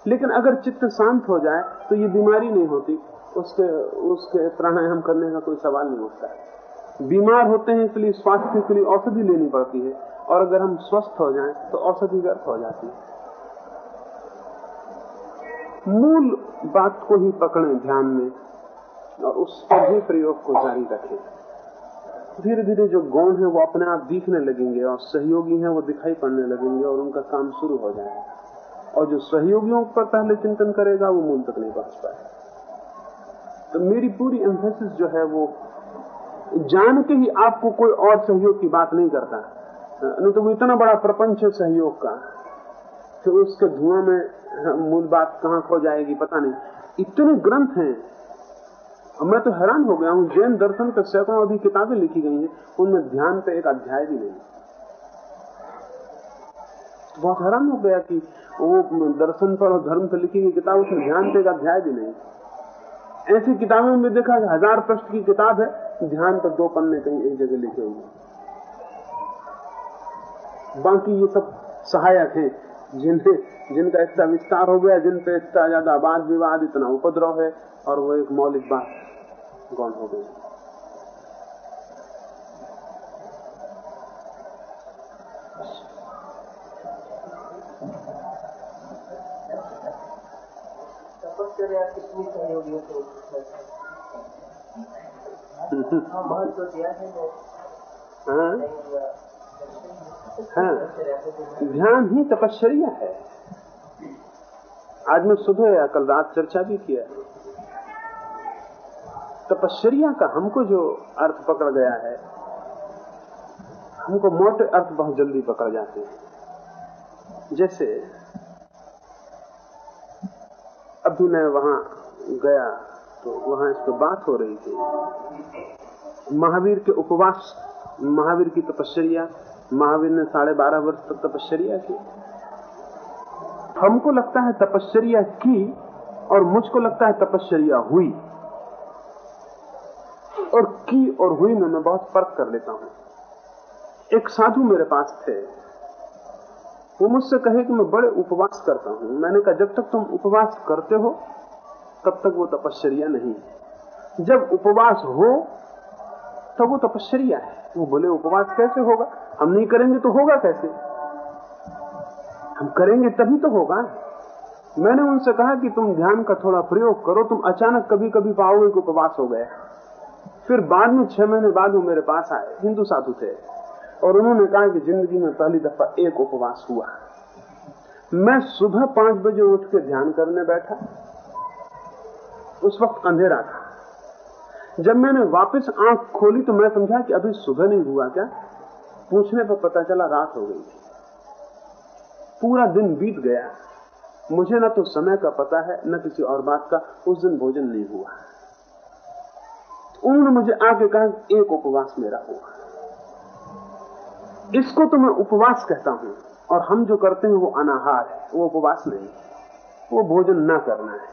लेकिन अगर चित्त शांत हो जाए तो ये बीमारी नहीं होती। उसके उसके प्राणायाम करने का कोई सवाल नहीं उठता है। बीमार होते हैं इसलिए स्वास्थ्य के लिए औषधि लेनी पड़ती है। और अगर हम स्वस्थ हो जाएँ तो औषधि व्यर्थ हो जाती है। मूल बात को ही पकड़ें ध्यान में, और उस पर ही प्रयोग को जारी रखें। धीरे धीरे जो गौण है वो अपने आप दिखने लगेंगे और सहयोगी हैं वो दिखाई पड़ने लगेंगे और उनका काम शुरू हो जाएगा। और जो सहयोगियों पर पहले चिंतन करेगा, वो मूल तक नहीं पहुँच पाएगा। तो मेरी पूरी एम्फेसिस जो है वो जान के ही आपको कोई और सहयोग की बात नहीं करता। नहीं तो वो इतना बड़ा प्रपंच है सहयोग का फिर उसके धुआँ में मूल बात कहाँ खो जाएगी पता नहीं। इतने ग्रंथ हैं मैं तो हैरान हो गया हूँ। जैन दर्शन पे सैकड़ों अभी किताबें लिखी गई हैं, उनमें ध्यान पे एक अध्याय भी नहीं। बहुत हैरान हो गया कि वो दर्शन पर और धर्म पर लिखी गई किताब, उसमें ध्यान पे एक अध्याय भी नहीं। ऐसी किताबों में देखा कि हज़ार पृष्ठ की किताब है, ध्यान पर दो पन्ने कहीं एक जगह लिखे हुए बाकी ये सब सहायक हैं, जिन्हें जिनका इतना विस्तार हो गया, जिन पे इतना ज़्यादा वाद विवाद इतना उपद्रव है, और वो एक मौलिक बात गौण हो गई। कितनी हाँ। हाँ। ध्यान ही तपश्चर्या है। आज मैं सुबह या कल रात चर्चा भी किया तपश्चर्या का हमको जो अर्थ पकड़ गया है, हमको मोटे अर्थ बहुत जल्दी पकड़ जाते हैं। जैसे अभी मैं वहाँ गया तो वहाँ इस पर बात हो रही थी। महावीर के उपवास, महावीर की तपश्चर्या, महावीर ने साढ़े बारह वर्ष तक तपश्चर्या की। हमको लगता है तपश्चर्या की और मुझको लगता है तपश्चर्या हुई। और की और हुई में मैं बहुत फ़र्क कर लेता हूँ। एक साधु मेरे पास थे। वो मुझसे कहे कि मैं बड़े उपवास करता हूँ। मैंने कहा, जब तक तुम उपवास करते हो, तब तक वो तपश्चर्या नहीं है। जब उपवास हो, तब वो तपश्चर्या है। वो बोले, उपवास कैसे होगा? हम नहीं करेंगे तो होगा कैसे? हम करेंगे तभी तो होगा। मैंने उनसे कहा कि तुम ध्यान का थोड़ा प्रयोग करो, तुम अचानक कभी कभी पाओगे कि उपवास हो गया फिर बाद में छह महीने बाद वो मेरे पास आए, हिंदू साधु थे, और उन्होंने कहा कि ज़िंदगी में पहली दफ़ा एक उपवास हुआ। मैं सुबह पाँच बजे उठ के ध्यान करने बैठा। उस वक्त अंधेरा था। जब मैंने वापस आँख खोली तो मैं समझा कि अभी सुबह नहीं हुआ क्या? पूछने पर पता चला रात हो गई थी। पूरा दिन बीत गया। मुझे न तो समय का पता है, न किसी और बात का। उस दिन भोजन नहीं हुआ। उन्होंने मुझे आके कहा, एक उपवास मेरा हुआ। इसको तो मैं उपवास कहता हूँ, और हम जो करते हैं वो अनाहार है। वो उपवास नहीं वो भोजन ना करना है।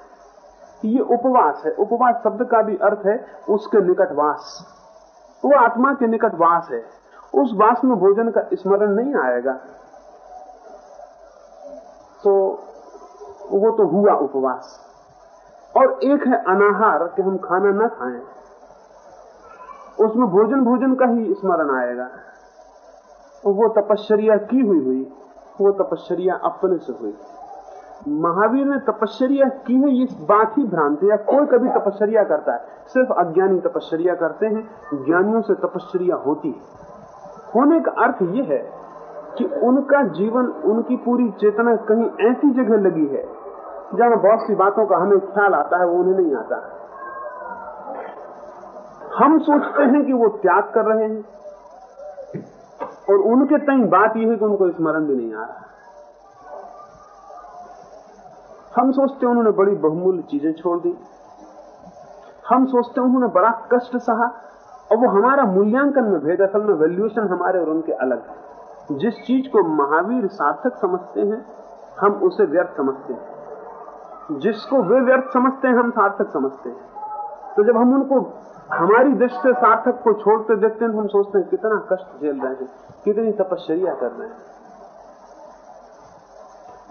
ये उपवास है। उपवास शब्द का भी अर्थ है, उसके निकट वास। वो आत्मा के निकट वास है। उस वास में भोजन का स्मरण नहीं आएगा। तो वो तो हुआ उपवास। और एक है अनाहार कि हम खाना न खाएँ। उसमें भोजन भोजन का ही स्मरण आएगा। वो तपश्चर्या की हुई हुई, वो तपश्चर्या अपने से हुई। महावीर ने तपश्चर्या की है ये बात ही भ्रांति है कोई कभी तपश्चर्या करता है। सिर्फ़ अज्ञानी तपश्चर्या करते हैं, ज्ञानियों से तपश्चर्या होती है। होने का अर्थ यह है कि उनका जीवन, उनकी पूरी चेतना कहीं ऐसी जगह लगी है, जहाँ बहुत सी बातों का हमें ख्याल आता है, वो उन्हें नहीं आता हम सोचते हैं कि वो त्याग कर रहे हैं, और उनके तई बात यह है कि उनको स्मरण भी नहीं आ रहा हम सोचते हैं उन्होंने बड़ी बहुमूल्य चीज़ें छोड़ दी। हम सोचते हैं उन्होंने बड़ा कष्ट सहा, और वो हमारा मूल्यांकन में भेद, असल में वैल्यूएशन हमारे और उनके अलग है। जिस चीज़ को महावीर सार्थक समझते हैं, हम उसे व्यर्थ समझते हैं। जिसको वे व्यर्थ समझते हैं, हम सार्थक समझते हैं। तो जब हम उनको, हमारी दृष्टि से सार्थक को छोड़ते देखते हैं तो हम सोचते हैं, कितना कष्ट झेल रहे हैं, कितनी तपश्चर्या कर रहे हैं।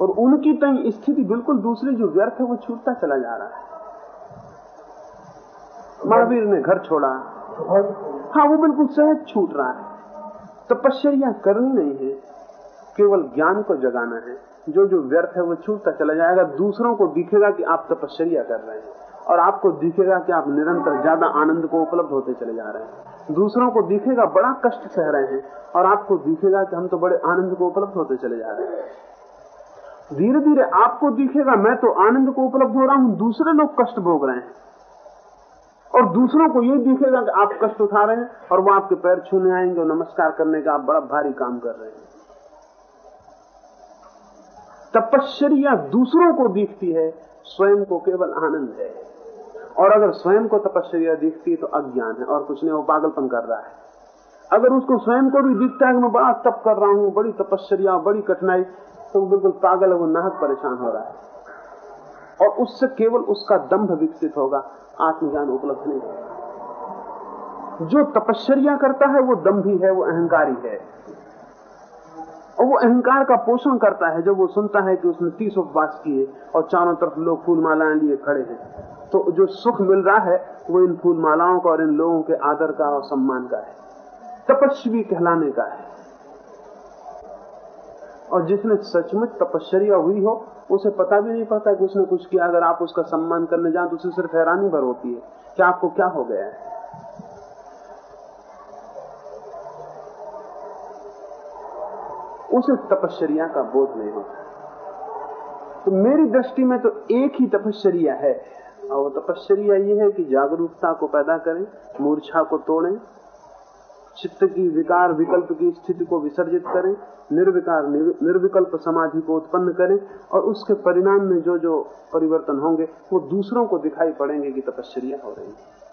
और उनकी तय स्थिति बिल्कुल दूसरी, जो व्यर्थ है, वो छूटता चला जा रहा है। महावीर ने घर छोड़ा। हाँ वो बिल्कुल सहज छूट रहा है। तपश्चर्या करनी नहीं है। केवल ज्ञान को जगाना है। जो जो व्यर्थ है वो छूटता चला जाएगा। दूसरों को दिखेगा कि आप तपस्या कर रहे हैं। और आपको दिखेगा कि आप निरंतर ज़्यादा आनंद को उपलब्ध होते चले जा रहे हैं। दूसरों को दिखेगा, बड़ा कष्ट सह रहे हैं। और आपको दिखेगा कि हम तो बड़े आनंद को उपलब्ध होते चले जा रहे हैं। धीरे धीरे आपको दिखेगा, मैं तो आनंद को उपलब्ध हो रहा हूँ। दूसरे लोग कष्ट भोग रहे हैं। और दूसरों को ये दिखेगा कि आप कष्ट उठा रहे हैं और वो आपके पैर छूने आएँगे और नमस्कार करने का आप बड़ा भारी काम कर रहे हैं। तपश्चर्या दूसरों को दिखती है, स्वयं को केवल आनंद है। और अगर स्वयं को तपश्चर्या दिखती है तो अज्ञान है और कुछ नहीं, वो पागलपन कर रहा है। अगर उसको स्वयं को भी दिखता है कि मैं बड़ा तप कर रहा हूँ, बड़ी तपश्चर्या, बड़ी कठिनाई तो बिल्कुल पागल है, वो नाहक परेशान हो रहा है। और उससे केवल उसका दंभ विकसित होगा, आत्मज्ञान उपलब्ध नहीं जो तपश्चर्या करता है, वो दम्भी है वो अहंकारी है। और वो अहंकार का पोषण करता है, जब वो सुनता है कि उसने तीस उपवास किए और चारों तरफ़ लोग फूल मालाएँ लिए खड़े हैं तो जो सुख मिल रहा है, वो इन फूल मालाओं का और इन लोगों के आदर का और सम्मान का है। तपस्वी कहलाने का है। और जिसने सचमुच तपश्चर्या हुई हो उसे पता भी नहीं पड़ता कि उसने कुछ किया। अगर आप उसका सम्मान करने जाए तो उसे सिर्फ़ हैरानी भर होती है कि आपको क्या हो गया है। उसे तपश्चर्या का बोध नहीं होता। तो मेरी दृष्टि में तो एक ही तपश्चर्या है। और तपश्चर्या ये है कि जागरूकता को पैदा करें, मूर्छा को तोड़ें चित्त की विकार विकल्प की स्थिति को विसर्जित करें, निर्विकार निर्विकल्प समाधि को उत्पन्न करें और उसके परिणाम में जो जो परिवर्तन होंगे, वो दूसरों को दिखाई पड़ेंगे कि तपश्चर्या हो रही है।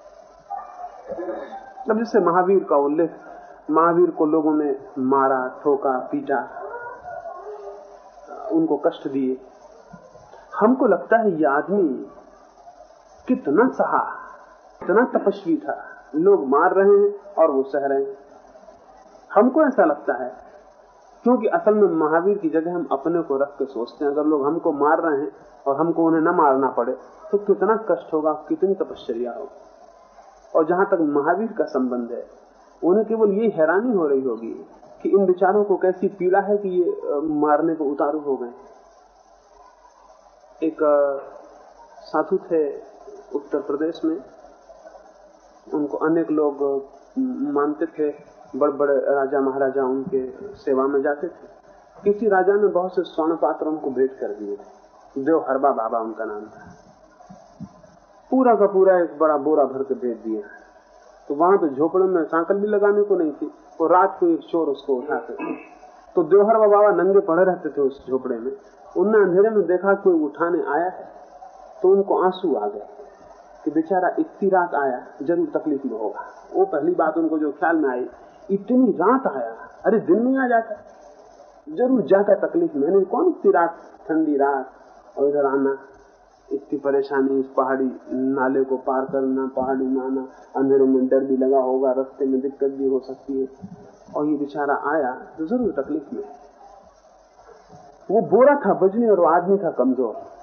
जैसे महावीर का उल्लेख, महावीर को लोगों ने मारा, ठोका, पीटा, उनको कष्ट दिए। हमको लगता है ये आदमी कितना सहा, कितना तपस्वी था। लोग मार रहे हैं और वो सह रहे हैं। हमको ऐसा लगता है, क्योंकि असल में महावीर की जगह हम अपने को रख के सोचते हैं, अगर लोग हमको मार रहे हैं और हमको उन्हें न मारना पड़े तो कितना कष्ट होगा, कितनी तपश्चर्या होगी। और जहाँ तक महावीर का संबंध है, उन्हें केवल ये हैरानी हो रही होगी कि इन विचारों को कैसी पीड़ा है कि ये मारने को उतारू हो गए। एक साधु थे उत्तर प्रदेश में उनको अनेक लोग मानते थे बड़े बड़े राजा, महाराजा उनके सेवा में जाते थे। किसी राजा ने बहुत से स्वर्ण पात्र उनको भेंट कर दिए थे। देव हरबा बाबा उनका नाम था। पूरा का पूरा एक बड़ा बोरा भर के भेज दिया तो वहाँ तो झोपड़े में सांकल भी लगाने को नहीं थी, और रात को एक चोर उसको उठाते तो देवहर बाबा नंगे पड़े रहते थे उस झोपड़े में। उनने अंधेरे में देखा कोई उठाने आया है तो उनको आँसू आ गए। कि बेचारा इतनी रात आया, ज़रूर तकलीफ़ में होगा। वो पहली बात उनको जो ख्याल में आई, इतनी रात आया, अरे दिन में आ जाता। ज़रूर जाता तकलीफ़ में। नहीं कौन इतनी रात, ठंडी रात, और इधर आना? इतनी परेशानी इस पहाड़ी नाले को पार करना, पहाड़ी में आना। अंधेरे में डर भी लगा होगा, रास्ते में दिक्कत भी हो सकती है। और ये बेचारा आया तो ज़रूर तकलीफ़ में। वो बोरा था, बजने और आदमी था कमज़ोर।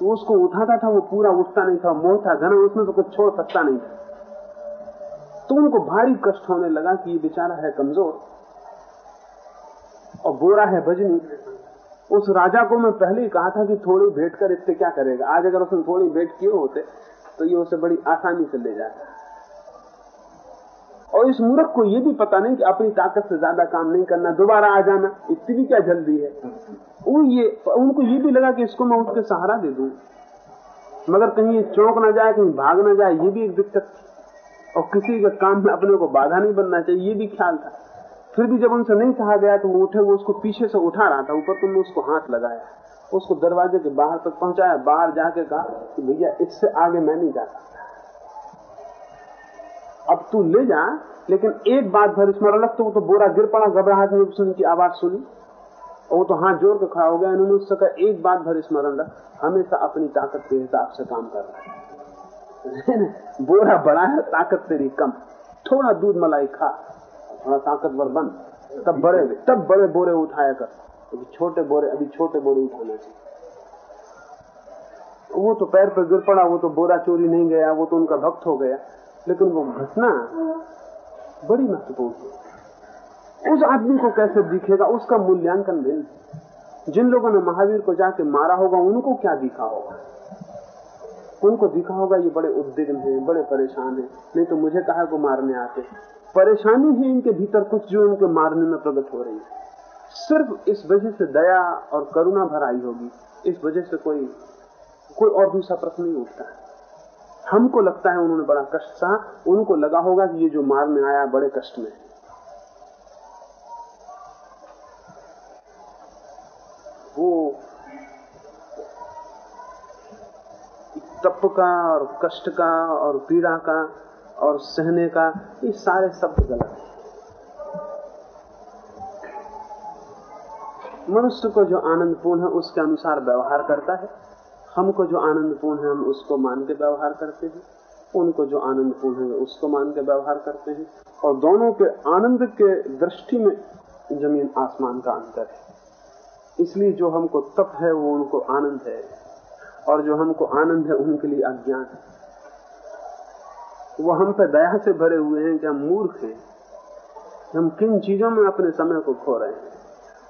तो उसको उठाता था, वो पूरा उठता नहीं था, मोह था, घना, उसमें तो कुछ छोड़ सकता नहीं था। तो उनको भारी कष्ट होने लगा कि ये बेचारा है कमज़ोर और बोरा है भजनी। उस राजा को मैं पहले ही कहा था कि थोड़ी भेंट कर, इससे क्या करेगा? आज अगर उसने थोड़ी भेंट किए होते तो ये उसे बड़ी आसानी से ले जाता। और इस मूर्ख को ये भी पता नहीं कि अपनी ताकत से ज़्यादा काम नहीं करना, दोबारा आ जाना इतनी भी क्या जल्दी है? उन ये, उनको ये भी लगा कि इसको मैं उसके सहारा दे दू। मगर कहीं ये चौंक ना जाए, कहीं भाग ना जाए, ये भी एक दिक्कत और किसी के काम में अपने को बाधा नहीं बनना चाहिए, ये भी ख्याल था। फिर भी जब उनसे नहीं कहा गया तो वो उठे, वो उसको पीछे से उठा रहा था, ऊपर तुमने उसको हाथ लगाया। उसको दरवाजे के बाहर तक पहुँचाया, बाहर जाके कहा कि भैया, इससे आगे मैं नहीं जा सकता। अब तू ले जा, लेकिन एक बात भर स्मरण रख तो वो तो बोरा गिर पड़ा, घबराहट में उसने की आवाज़ सुनी। वो तो हाथ जोड़ के खड़ा हो गया। इन्होंने उससे कहा, एक बात भर स्मरण रख, हमेशा अपनी ताकत के हिसाब से काम कर रहा है। बोरा बड़ा है, ताकत तेरी कम। थोड़ा दूध मलाई खा, थोड़ा ताकतवर बन, तब बड़े तब बड़े बोरे उठाया कर। अभी छोटे बोरे, अभी छोटे बोरे उठाना चाहिए। वो तो पैर पर गिर पड़ा, वो तो बोरा चोरी नहीं गया, वो तो उनका भक्त हो गया। लेकिन वो घटना बड़ी महत्वपूर्ण है उस आदमी को कैसे दिखेगा? उसका मूल्यांकन भिन्न जिन लोगों ने महावीर को जाके मारा होगा, उनको क्या दिखा होगा? उनको दिखा होगा, ये बड़े उद्विग्न हैं, बड़े परेशान हैं। नहीं तो मुझे कहा को मारने आते? परेशानी ही इनके भीतर कुछ जो उनके मारने में प्रकट हो रही है। सिर्फ़ इस वजह से दया और करुणा भर आई होगी। इस वजह से कोई कोई और दूसरा प्रश्न नहीं उठता हमको लगता है उन्होंने बड़ा कष्ट सहा। उनको लगा होगा कि ये जो मारने आया, बड़े कष्ट में वो तप का और कष्ट का और पीड़ा का और सहने का, ये सारे शब्द गलत है। मनुष्य को जो आनंदपूर्ण है, उसके अनुसार व्यवहार करता है। हमको जो आनंदपूर्ण है, हम उसको मान के व्यवहार करते हैं। उनको जो आनंदपूर्ण है, उसको मान के व्यवहार करते हैं। और दोनों के आनंद के दृष्टि में ज़मीन आसमान का अंतर है। इसलिए जो हमको तप है, वो उनको आनंद है। और जो हमको आनंद है उनके लिए अज्ञान है। वो हम पे दया से भरे हुए हैं कि हम मूर्ख हैं। हम किन चीज़ों में अपने समय को खो रहे हैं?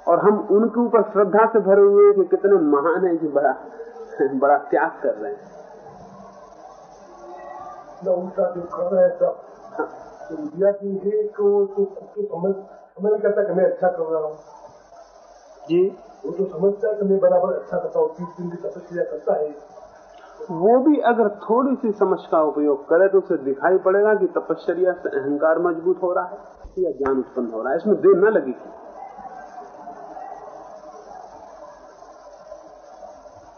और हम उनके ऊपर श्रद्धा से भरे हुए हैं कि कितने महान है कि बड़ा बड़ा त्याग कर रहे हैं। उल्टा जो कर रहा है सब। तो इंडिया की है तो तो, समझ समझ नहीं करता कि मैं अच्छा कर रहा हूँ। जी। वो तो समझता है मैं बराबर अच्छा करता हूँ, तीस दिन की तपस्या करता है। वो भी अगर थोड़ी सी समझ का उपयोग करे तो उसे दिखाई पड़ेगा कि तपश्चर्या से अहंकार मज़बूत हो रहा है या ज्ञान उत्पन्न हो रहा है। इसमें देर न लगेगी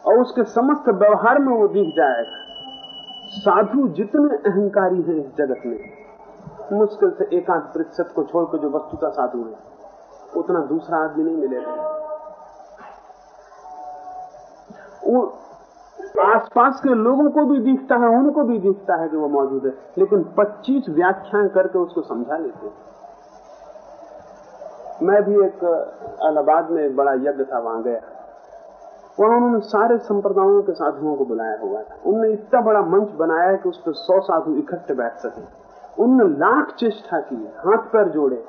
और उसके समस्त व्यवहार में वो दिख जाएगा साधु जितने अहंकारी हैं इस जगत में, मुश्किल से एकांत प्रतिशत को छोड़कर जो वस्तुता साधु है, उतना दूसरा आदमी नहीं मिलेगा। वो आसपास के लोगों को भी दिखता है, उनको भी दिखता है कि वो मौजूद है। लेकिन 25 व्याख्याएँ करके उसको समझा लेते हैं। मैं भी एक अलाहाबाद में एक बड़ा यज्ञ था, वहाँ गया। वहाँ उन्होंने सारे संप्रदायों के साधुओं को बुलाया हुआ था। उनने इतना बड़ा मंच बनाया है कि उस पर सौ साधु इकट्ठे बैठ सके। उनने लाख चेष्टा की, हाथ पैर जोड़े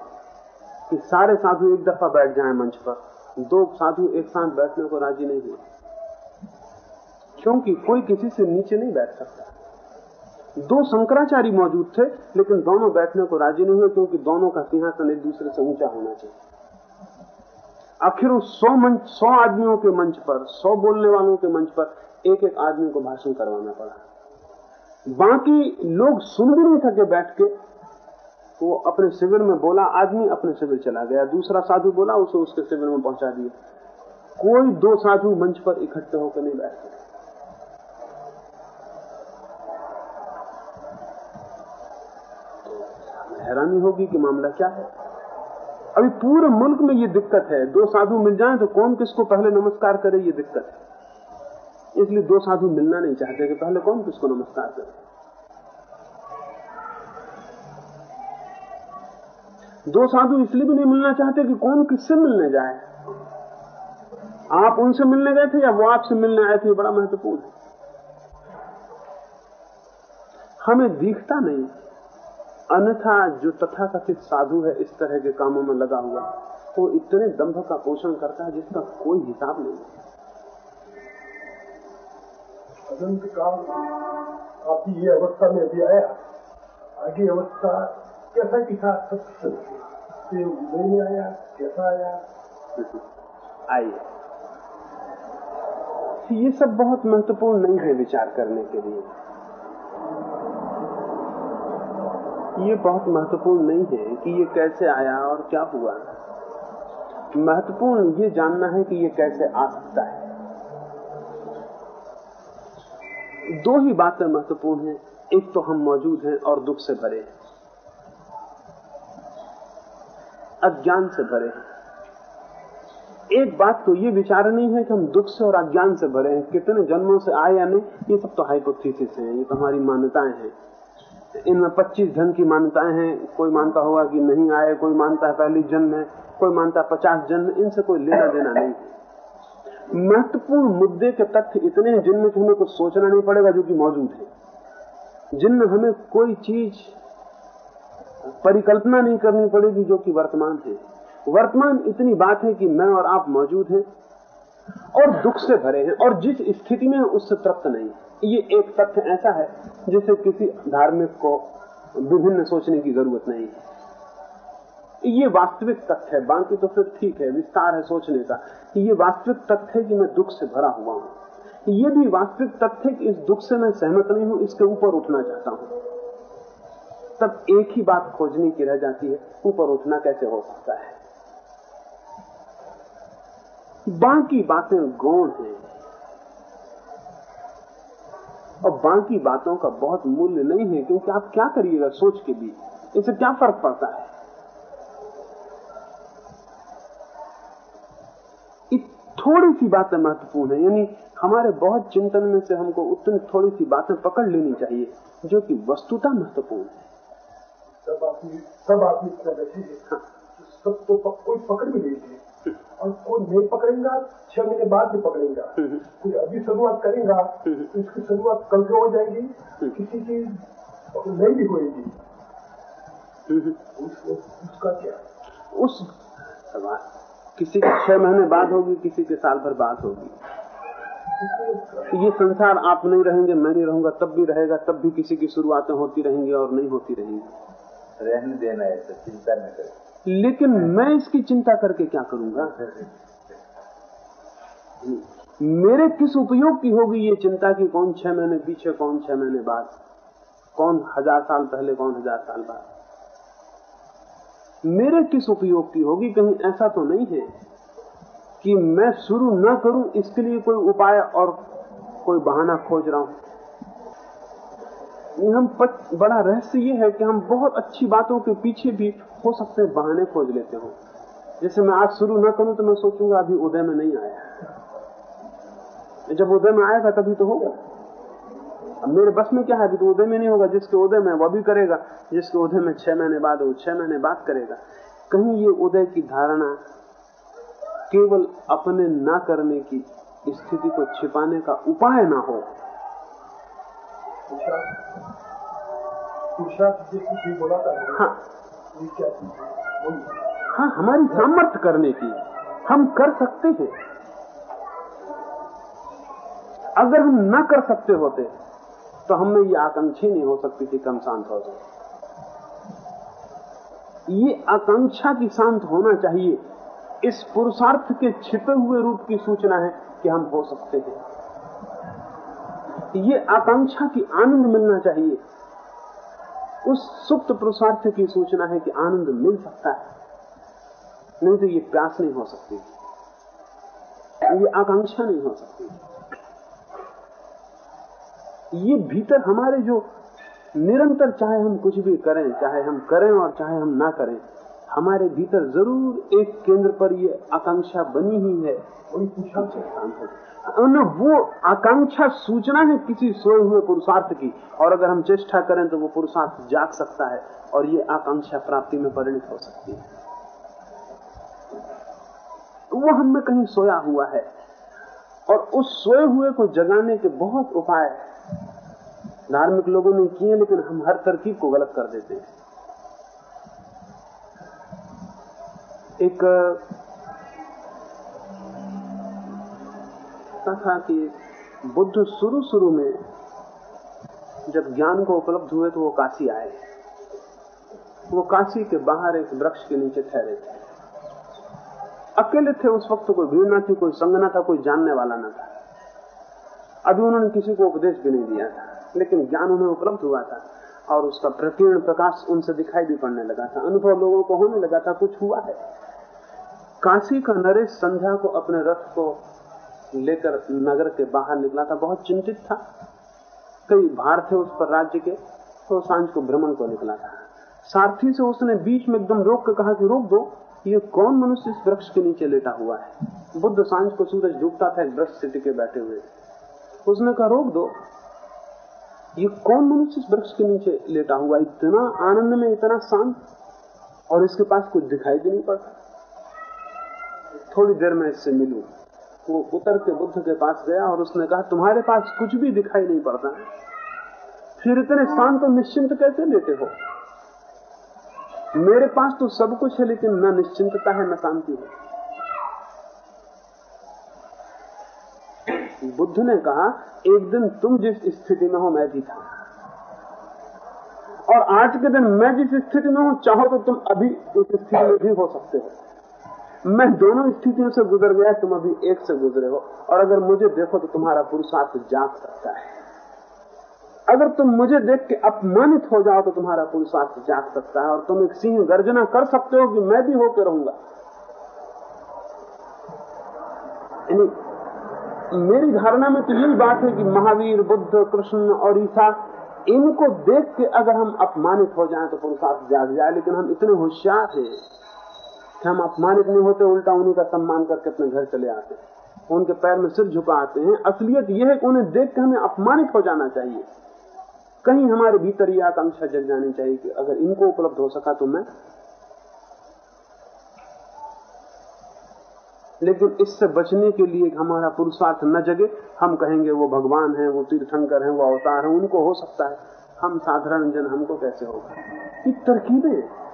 कि सारे साधु एक दफ़ा बैठ जाए मंच पर। दो साधु एक साथ बैठने को राज़ी नहीं हुए। क्योंकि कोई किसी से नीचे नहीं बैठ सकता। दो शंकराचार्य मौजूद थे, लेकिन दोनों बैठने को राज़ी नहीं हुए, क्योंकि दोनों का सिंहासन एक दूसरे से ऊँचा होना चाहिए। आखिर उस सौ मंच, सौ आदमियों के मंच पर, सौ बोलने वालों के मंच पर एक एक आदमी को भाषण करवाना पड़ा। बाकी लोग सुन भी नहीं थके बैठ के, वो अपने शिविर में बोला, आदमी अपने शिविर चला गया। दूसरा साधु बोला, उसे उसके शिविर में पहुँचा दिया। कोई दो साधु मंच पर इकट्ठे होकर नहीं बैठ सके। हैरानी होगी कि मामला क्या है। अभी पूरे मुल्क में ये दिक्कत है। दो साधु मिल जाएँ तो कौन किसको पहले नमस्कार करे, ये दिक्कत है। इसलिए दो साधु मिलना नहीं चाहते कि पहले कौन किसको नमस्कार करे। दो साधु इसलिए भी नहीं मिलना चाहते कि कौन किससे मिलने जाए। आप उनसे मिलने गए थे या वो आपसे मिलने आए थे बड़ा महत्वपूर्ण है। हमें दिखता नहीं। अन्यथा जो तथाकथित साधु है इस तरह के कामों में लगा हुआ वो तो इतने दंभ का पोषण करता है जिसका कोई हिसाब नहीं। अनंत काल आपकी ये अवस्था में अभी आया। आगे अवस्था कैसा की था सब नहीं आया कैसा आया? आइए। ये सब बहुत महत्वपूर्ण नहीं है विचार करने के लिए। ये बहुत महत्वपूर्ण नहीं है कि ये कैसे आया और क्या हुआ। महत्वपूर्ण ये जानना है कि ये कैसे आ सकता है। दो ही बातें महत्वपूर्ण हैं। एक तो हम मौजूद हैं और दुख से भरे हैं। अज्ञान से भरे हैं। एक बात तो ये विचार नहीं है कि हम दुख से और अज्ञान से भरे हैं। कितने जन्मों से आए या नहीं, ये सब तो हाइपोथेसिस है, ये तो हमारी मान्यताएँ हैं। इनमें 25 ढंग की मान्यताएँ हैं। कोई मानता होगा कि नहीं आए, कोई मानता है पहली जन्म है, कोई मानता है पचास जन्म इनसे कोई लेना देना नहीं। महत्वपूर्ण मुद्दे के तथ्य इतने हैं जिनमें हमें कुछ सोचना नहीं पड़ेगा जो कि मौजूद है। जिनमें हमें कोई चीज़ परिकल्पना नहीं करनी पड़ेगी जो कि वर्तमान है। वर्तमान इतनी बात है कि मैं और आप मौजूद हैं। और दुख से भरे हैं, और जिस स्थिति में उससे तृप्त नहीं ये एक तथ्य ऐसा है, जिसे किसी धार्मिक को विभिन्न सोचने की ज़रूरत नहीं है। ये वास्तविक तथ्य है, बाकी तो फिर ठीक है, विस्तार है सोचने का। ये वास्तविक तथ्य है कि मैं दुख से भरा हुआ हूँ। ये भी वास्तविक तथ्य कि इस दुख से मैं सहमत नहीं हूँ, इसके ऊपर उठना चाहता हूँ। तब एक ही बात खोजने की रह जाती है, ऊपर उठना कैसे हो सकता है? बाकी बातें गौण हैं। और बाकी बातों का बहुत मूल्य नहीं है क्योंकि आप क्या करिएगा सोच के भी? इससे क्या फ़र्क पड़ता है? थोड़ी सी बातें महत्वपूर्ण है यानी हमारे बहुत चिंतन में से हमको उतनी थोड़ी सी बातें पकड़ लेनी चाहिए जो कि वस्तुता महत्वपूर्ण है। सब आदमी सब आदमी हैं। सब तो कोई पकड़ भी लेंगे और कोई नहीं पकड़ेगा छह महीने बाद भी पकड़ेगा। कोई अभी शुरुआत करेगा तो इसकी शुरुआत कल से हो जाएगी किसी की नहीं भी होगी उस, उसका क्या? उस किसी के छह महीने बाद होगी किसी के साल भर बाद होगी। ये संसार आप नहीं रहेंगे मैं नहीं रहूँगा तब भी रहेगा तब भी किसी की शुरुआतें होती रहेंगी और नहीं होती रहेंगी। रहने देना है तो चिंता न कर। लेकिन मैं इसकी चिंता करके क्या करूँगा? मेरे किस उपयोग की होगी ये चिंता की कौन छह महीने पीछे, कौन छह महीने बाद? कौन हज़ार साल पहले, कौन हज़ार साल बाद? मेरे किस उपयोग की होगी? कहीं ऐसा तो नहीं है कि मैं शुरू न करूँ इसके लिए कोई उपाय और कोई बहाना खोज रहा हूँ। ये हम बड़ा रहस्य ये है कि हम बहुत अच्छी बातों के पीछे भी हो सकते हैं, बहाने खोज लेते हो। जैसे मैं आज शुरू न करूँ तो मैं सोचूँगा, अभी उदय में नहीं आया। जब उदय में आएगा तभी तो होगा। अब मेरे बस में क्या है, अभी तो उदय में नहीं होगा, जिसके उदय में वह भी करेगा। जिसके उदय में छह महीने बाद वो छह महीने बाद करेगा। कहीं ये उदय की धारणा केवल अपने ना करने की स्थिति को छिपाने का उपाय ना हो हाँ। हाँ? हमारी सामर्थ्य करने की हम कर सकते हैं। अगर हम न कर सकते होते तो हमें ये आकांक्षा नहीं हो सकती थी कम शांत हो जाए। ये आकांक्षा की शांत होना चाहिए। इस पुरुषार्थ के छिपे हुए रूप की सूचना है कि हम हो सकते हैं। ये आकांक्षा की आनंद मिलना चाहिए। उस सुप्त पुरुषार्थ की सूचना है कि आनंद मिल सकता है। नहीं तो ये प्यास नहीं हो सकती। ये आकांक्षा नहीं हो सकती। ये भीतर हमारे जो निरंतर चाहे हम कुछ भी करें, चाहे हम करें और चाहे हम ना करें, हमारे भीतर ज़रूर एक केंद्र पर ये आकांक्षा बनी ही है। पूछा न, वो आकांक्षा सूचना है किसी सोए हुए पुरुषार्थ की। और अगर हम चेष्टा करें तो वो पुरुषार्थ जाग सकता है और ये आकांक्षा प्राप्ति में परिणित हो सकती है। वो हम में कहीं सोया हुआ है। और उस सोए हुए को जगाने के बहुत उपाय धार्मिक लोगों ने किए, लेकिन हम हर तरकीब को गलत कर देते हैं। एक था कि बुद्ध शुरू शुरू में जब ज्ञान को उपलब्ध हुए तो वो काशी आए। वो काशी के बाहर एक वृक्ष के नीचे ठहरे थे। अकेले थे उस वक्त कोई भीड़ ना थी, कोई संग ना था, कोई जानने वाला ना था। अभी उन्होंने किसी को उपदेश भी नहीं दिया था, लेकिन ज्ञान उन्हें उपलब्ध हुआ था और उसका प्रकीर्ण प्रकाश उनसे दिखाई भी पड़ने लगा था। अनुभव लोगों को होने लगा था, कुछ हुआ है। काशी का नरेश संध्या को अपने रथ को लेकर नगर के बाहर निकला था, बहुत चिंतित था। कई भार थे उस पर राज्य के तो साँझ को भ्रमण को निकला था। सारथी से उसने बीच में एकदम रोक के कहा कि, रोक दो, ये कौन मनुष्य इस वृक्ष के नीचे लेटा हुआ है? बुद्ध साँझ को सूरज डूबता था, एक वृक्ष से टिके बैठे हुए। उसने कहा, रोक दो, ये कौन मनुष्य इस वृक्ष के नीचे लेटा हुआ इतना आनंद में, इतना शांत, और इसके पास कुछ दिखाई भी नहीं पड़ता। थोड़ी देर में इससे मिलू। वो उतर के बुद्ध के पास गया और उसने कहा, तुम्हारे पास कुछ भी दिखाई नहीं पड़ता। फिर इतने शांत और निश्चिंत कैसे लेते हो? मेरे पास तो सब कुछ है, लेकिन न निश्चिंतता है, न शांति है। बुद्ध ने कहा, एक दिन तुम जिस स्थिति में हो, मैं भी था। और आज के दिन मैं जिस स्थिति में हूँ, चाहो तो तुम अभी उस स्थिति में भी हो सकते हो। मैं दोनों स्थितियों से गुजर गया, तुम अभी एक से गुजरे हो। और अगर मुझे देखो तो तुम्हारा पुरुषार्थ जाग सकता है। अगर तुम मुझे देख के अपमानित हो जाओ तो तुम्हारा पुरुषार्थ जाग सकता है। और तुम एक सिंह गर्जना कर सकते हो कि मैं भी होकर रहूँगा। मेरी धारणा में तो यही बात है कि महावीर, बुद्ध, कृष्ण और ईसा, इनको देख के अगर हम अपमानित हो जाएँ तो पुरुषार्थ जाग जाए। लेकिन हम इतने होशियार हैं। हम अपमानित नहीं होते, उल्टा उन्हीं का सम्मान करके अपने घर चले आते हैं। उनके पैर में सिर झुका आते हैं। असलियत यह है कि उन्हें देख के हमें अपमानित हो जाना चाहिए। कहीं हमारे भीतर यह आकांक्षा जग जानी चाहिए कि अगर इनको उपलब्ध हो सका तो मैं। लेकिन इससे बचने के लिए हमारा पुरुषार्थ न जगे। हम कहेंगे, वो भगवान है, वो तीर्थंकर है, वो अवतार है, उनको हो सकता है। हम साधारण जन हमको कैसे होगा? ये तरकीबें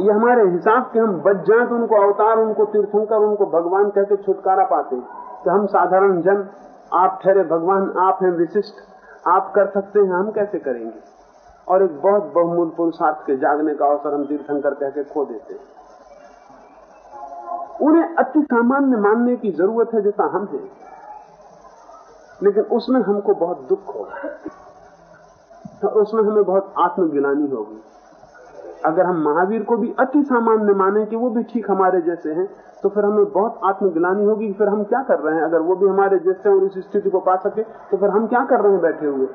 ये हमारे हिसाब के हम बच जाए तो उनको अवतार, उनको तीर्थंकर, उनको भगवान कहकर छुटकारा पाते कि हम साधारण जन, आप ठहरे भगवान, आप हैं विशिष्ट, आप कर सकते हैं, हम कैसे करेंगे? और एक बहुत बहुमूल पुरुषार्थ के जागने का अवसर हम तीर्थंकर कह के खो देते हैं। उन्हें अति सामान्य मानने की ज़रूरत है जैसा हम हैं। लेकिन उसमें हमको बहुत दुख होगा। तो उसमें हमें बहुत आत्मगिलानी होगी। अगर हम महावीर को भी अति सामान्य माने कि वो भी ठीक हमारे जैसे हैं तो फिर हमें बहुत आत्मगिलानी होगी फिर हम क्या कर रहे हैं? अगर वो भी हमारे जैसे और इस स्थिति को पा सके तो फिर हम क्या कर रहे हैं बैठे हुए?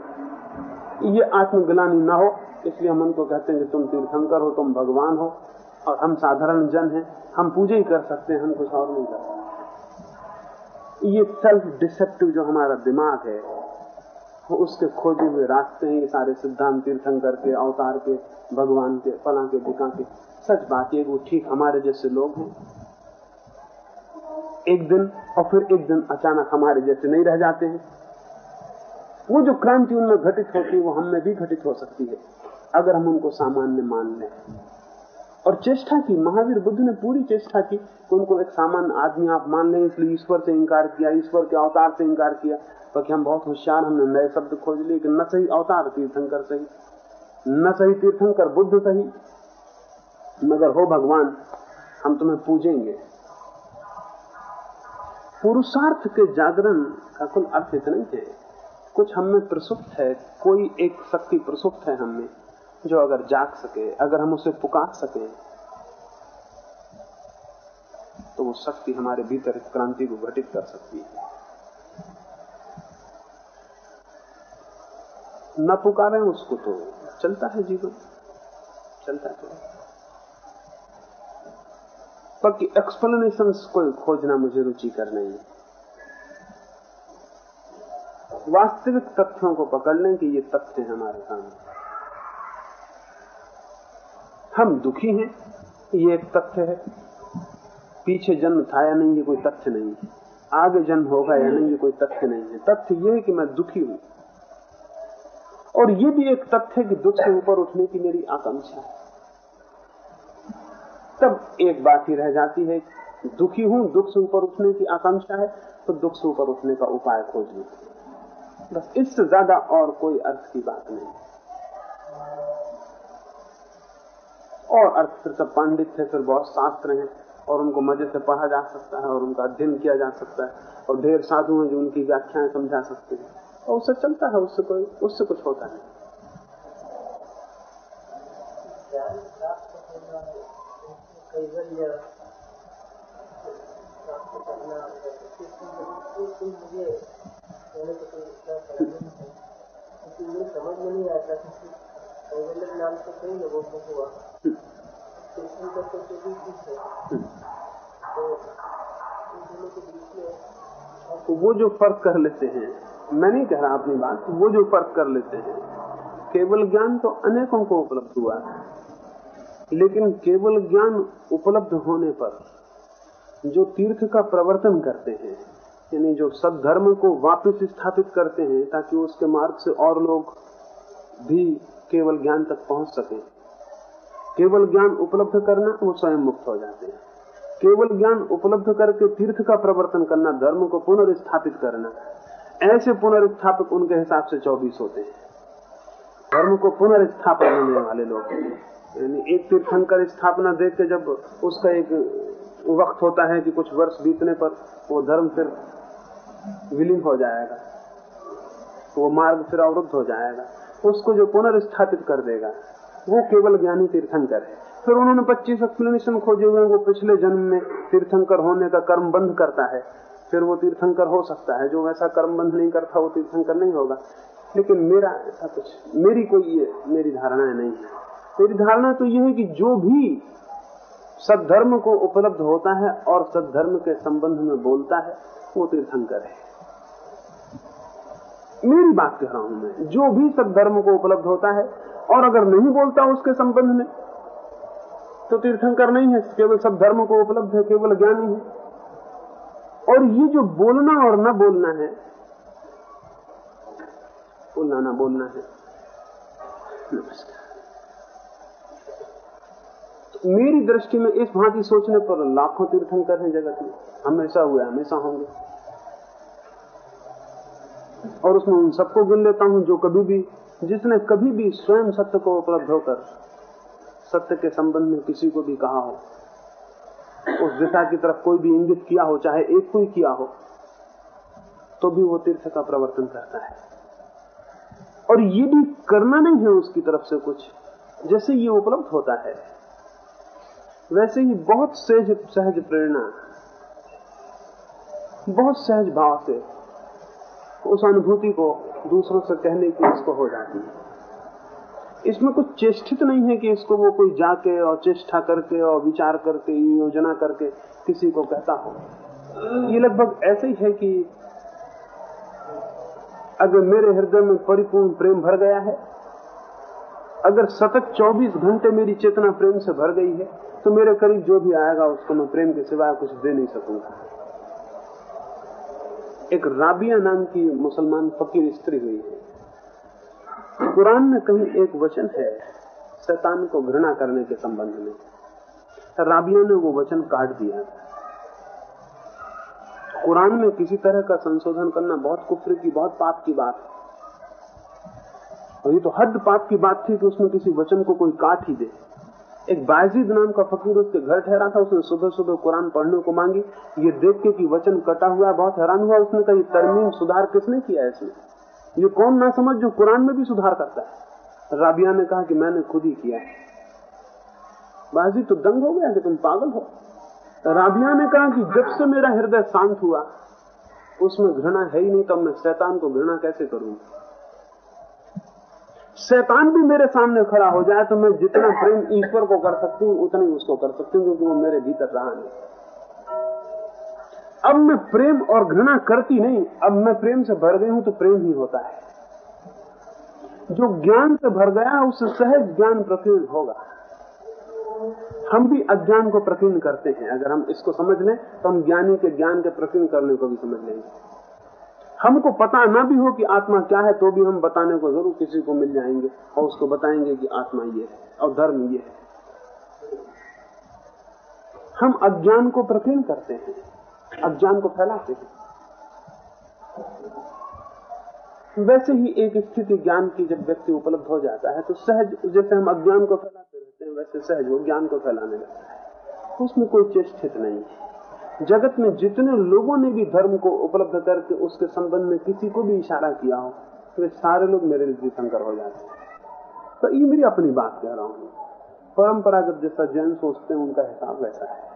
ये आत्मगिलानी ना हो, इसलिए हम उनको कहते हैं कि तुम तीर्थंकर हो, तुम भगवान हो, और हम साधारण जन हैं, हम पूजा ही कर सकते हैं, हम कुछ और नहीं कर सकते। ये सेल्फ डिसेप्टिव जो हमारा दिमाग है उसके खोजे हुए रास्ते हैं सारे सिद्धांत तीर्थंकर के, अवतार के, भगवान के, फला के, दिका के। सच बात ये वो ठीक हमारे जैसे लोग हैं। एक दिन और फिर एक दिन अचानक हमारे जैसे नहीं रह जाते हैं। वो जो क्रांति उनमें घटित होती है, वो हम भी घटित हो सकती है, अगर हम उनको सामान्य मान लें। और चेष्टा की, महावीर बुद्ध ने पूरी चेष्टा की कि उनको एक सामान्य आदमी आप मान लें, इसलिए ईश्वर से इंकार किया, ईश्वर के अवतार से इंकार किया क्योंकि हम बहुत होशियार हमने नए शब्द खोज लिए कि न सही अवतार तीर्थंकर सही, न सही तीर्थंकर बुद्ध सही, मगर हो भगवान, हम तुम्हें पूजेंगे। पुरुषार्थ के जागरण का कुल अर्थ इतना ही है, कुछ हमें प्रसुप्त है, कोई एक शक्ति प्रसुप्त है हमें जो अगर जाग सके, अगर हम उसे पुकार सके तो वो शक्ति हमारे भीतर क्रांति को घटित कर सकती है। न पुकारे उसको तो चलता है जीवन। चलता है कि एक्सप्लेनेशन कोई खोजना मुझे रुचिकर नहीं है। वास्तविक तथ्यों को पकड़ने के ये तथ्य हमारे सामने। हम दुखी हैं, ये एक तथ्य है। पीछे जन्म था या नहीं, ये कोई तथ्य नहीं है। आगे जन्म होगा या नहीं, ये कोई तथ्य नहीं है। तथ्य ये है कि मैं दुखी हूँ। और ये भी एक तथ्य है कि दुख से ऊपर उठने की मेरी आकांक्षा है। तब एक बात ही रह जाती है, दुखी हूँ, दुख से ऊपर उठने की आकांक्षा है तो दुख से ऊपर उठने का उपाय खोज लेते बस इससे ज़्यादा और कोई अर्थ की बात नहीं। और अर्थ फिर सब पांडित है फिर बहुत शास्त्र हैं और उनको मज़े से पढ़ा जा सकता है और उनका अध्ययन किया जा सकता है और ढेर साधु हैं जो उनकी व्याख्याएँ समझा सकते हैं और उससे चलता है उससे कोई उससे कुछ होता है समझ में नहीं आता तो तो वो जो फ़र्क कर लेते हैं, मैं नहीं कह रहा अपनी बात, वो जो फ़र्क कर लेते हैं, केवल ज्ञान तो अनेकों को उपलब्ध हुआ है। लेकिन केवल ज्ञान उपलब्ध होने पर जो तीर्थ का प्रवर्तन करते हैं, यानी जो सदधर्म को वापस स्थापित करते हैं, ताकि उसके मार्ग से और लोग भी केवल ज्ञान तक पहुँच सके। केवल ज्ञान उपलब्ध करना, वो स्वयं मुक्त हो जाते हैं। केवल ज्ञान उपलब्ध करके तीर्थ का प्रवर्तन करना, धर्म को पुनर्स्थापित करना, ऐसे पुनर्स्थापक उनके हिसाब से चौबीस होते हैं। धर्म को पुनर्स्थापन होने वाले लोग। यानी एक तीर्थंकर स्थापना देख के जब उसका एक वक्त होता है कि कुछ वर्ष बीतने पर वो धर्म फिर विलीन हो जाएगा। वो मार्ग फिर अवरुद्ध हो जाएगा। उसको जो पुनर्स्थापित कर देगा, वो केवल ज्ञानी तीर्थंकर है। फिर उन्होंने 25 एक्सप्लेनेशन खोजे हुए वो पिछले जन्म में तीर्थंकर होने का कर्म बंद करता है। फिर वो तीर्थंकर हो सकता है, जो वैसा कर्म बंद नहीं करता, वो तीर्थंकर नहीं होगा। लेकिन मेरा ऐसा कुछ, मेरी कोई ये, मेरी धारणाएँ नहीं है। मेरी धारणा तो यह है कि जो भी सद्धर्म को उपलब्ध होता है और सद्धर्म के संबंध में बोलता है, वो तीर्थंकर है। मेरी बात कह रहा हूँ मैं। जो भी सद्धर्म को उपलब्ध होता है, और अगर नहीं बोलता उसके संबंध में तो तीर्थंकर नहीं है। केवल सब धर्म को उपलब्ध है, केवल ज्ञानी है। और ये जो बोलना और न बोलना है, बोलना ना बोलना है। नमस्कार। मेरी दृष्टि में इस भांति सोचने पर लाखों तीर्थंकर हैं जगत में। हमेशा हुए, हमेशा होंगे। और उसमें उन सबको गिन लेता हूँ जो कभी भी, जिसने कभी भी स्वयं सत्य को उपलब्ध होकर सत्य के संबंध में किसी को भी कहा हो, उस दिशा की तरफ़ कोई भी इंगित किया हो, चाहे एक कोई किया हो तो भी वो तीर्थ का प्रवर्तन करता है। और ये भी करना नहीं है उसकी तरफ़ से कुछ, जैसे ये उपलब्ध होता है, वैसे ही बहुत सहज सहज प्रेरणा, बहुत सहज भाव से उस अनुभूति को दूसरों से कहने की इसको हो जाती है। इसमें कुछ चेष्टित नहीं है कि इसको वो कोई जाके और चेष्टा करके और विचार करके, योजना करके किसी को कहता हो। ये लगभग ऐसे ही है कि अगर मेरे हृदय में परिपूर्ण प्रेम भर गया है, अगर सतत 24 घंटे मेरी चेतना प्रेम से भर गई है तो मेरे करीब जो भी आएगा, उसको मैं प्रेम के सिवाय कुछ दे नहीं सकूँगा। एक राबिया नाम की मुसलमान फकीर स्त्री हुई है। कुरान में कहीं एक वचन है, शैतान को घृणा करने के संबंध में। राबिया ने वो वचन काट दिया। कुरान में किसी तरह का संशोधन करना बहुत कुफर की, बहुत पाप की बात है। और ये तो हद पाप की बात थी कि उसमें किसी वचन को कोई काट ही दे। एक बायजीद नाम का फकीर उसके घर ठहरा था, उसने सुबह सुबह कुरान पढ़ने को मांगी। ये देख के कि वचन कटा हुआ बहुत हैरान हुआ, उसने कहा तरमीम सुधार किसने किया इसमें? ये कौन ना समझ जो कुरान में भी सुधार करता है? राबिया ने कहा कि मैंने खुद ही किया है। बाजी तो दंग हो गया कि तुम पागल हो? राबिया ने कहा कि जब से मेरा हृदय शांत हुआ, उसमें घृणा है ही नहीं, तब मैं शैतान को घृणा कैसे करूँगा शैतान भी मेरे सामने खड़ा हो जाए तो मैं जितना प्रेम ईश्वर को कर सकती हूँ, उतना ही उसको कर सकती हूँ, क्योंकि वो मेरे भीतर रहा नहीं। अब मैं प्रेम और घृणा करती नहीं। अब मैं प्रेम से भर गई हूँ तो प्रेम ही होता है। जो ज्ञान से भर गया, उससे सहज ज्ञान प्रकीर्ण होगा। हम भी अज्ञान को प्रकीर्ण करते हैं। अगर हम इसको समझ लें तो हम ज्ञानी के ज्ञान के प्रकीर्ण करने को भी समझ लेंगे। हमको पता ना भी हो कि आत्मा क्या है तो भी हम बताने को ज़रूर किसी को मिल जाएँगे और उसको बताएँगे कि आत्मा ये है और धर्म ये है। हम अज्ञान को प्रकीर्ण करते हैं, अज्ञान को फैलाते हैं। वैसे ही एक स्थिति ज्ञान की जब व्यक्ति उपलब्ध हो जाता है तो सहज, जैसे हम अज्ञान को फैलाते रहते हैं, वैसे सहज वो ज्ञान को फैलाने लगता है। उसमें कोई चेष्टित नहीं है। जगत में जितने लोगों ने भी धर्म को उपलब्ध करके उसके संबंध में किसी को भी इशारा किया हो तो वे सारे लोग मेरे लिए शंकर हो जाते हैं। तो ये मेरी अपनी बात कह रहा हूँ। परंपरागत जैसा जैन सोचते हैं उनका हिसाब वैसा है।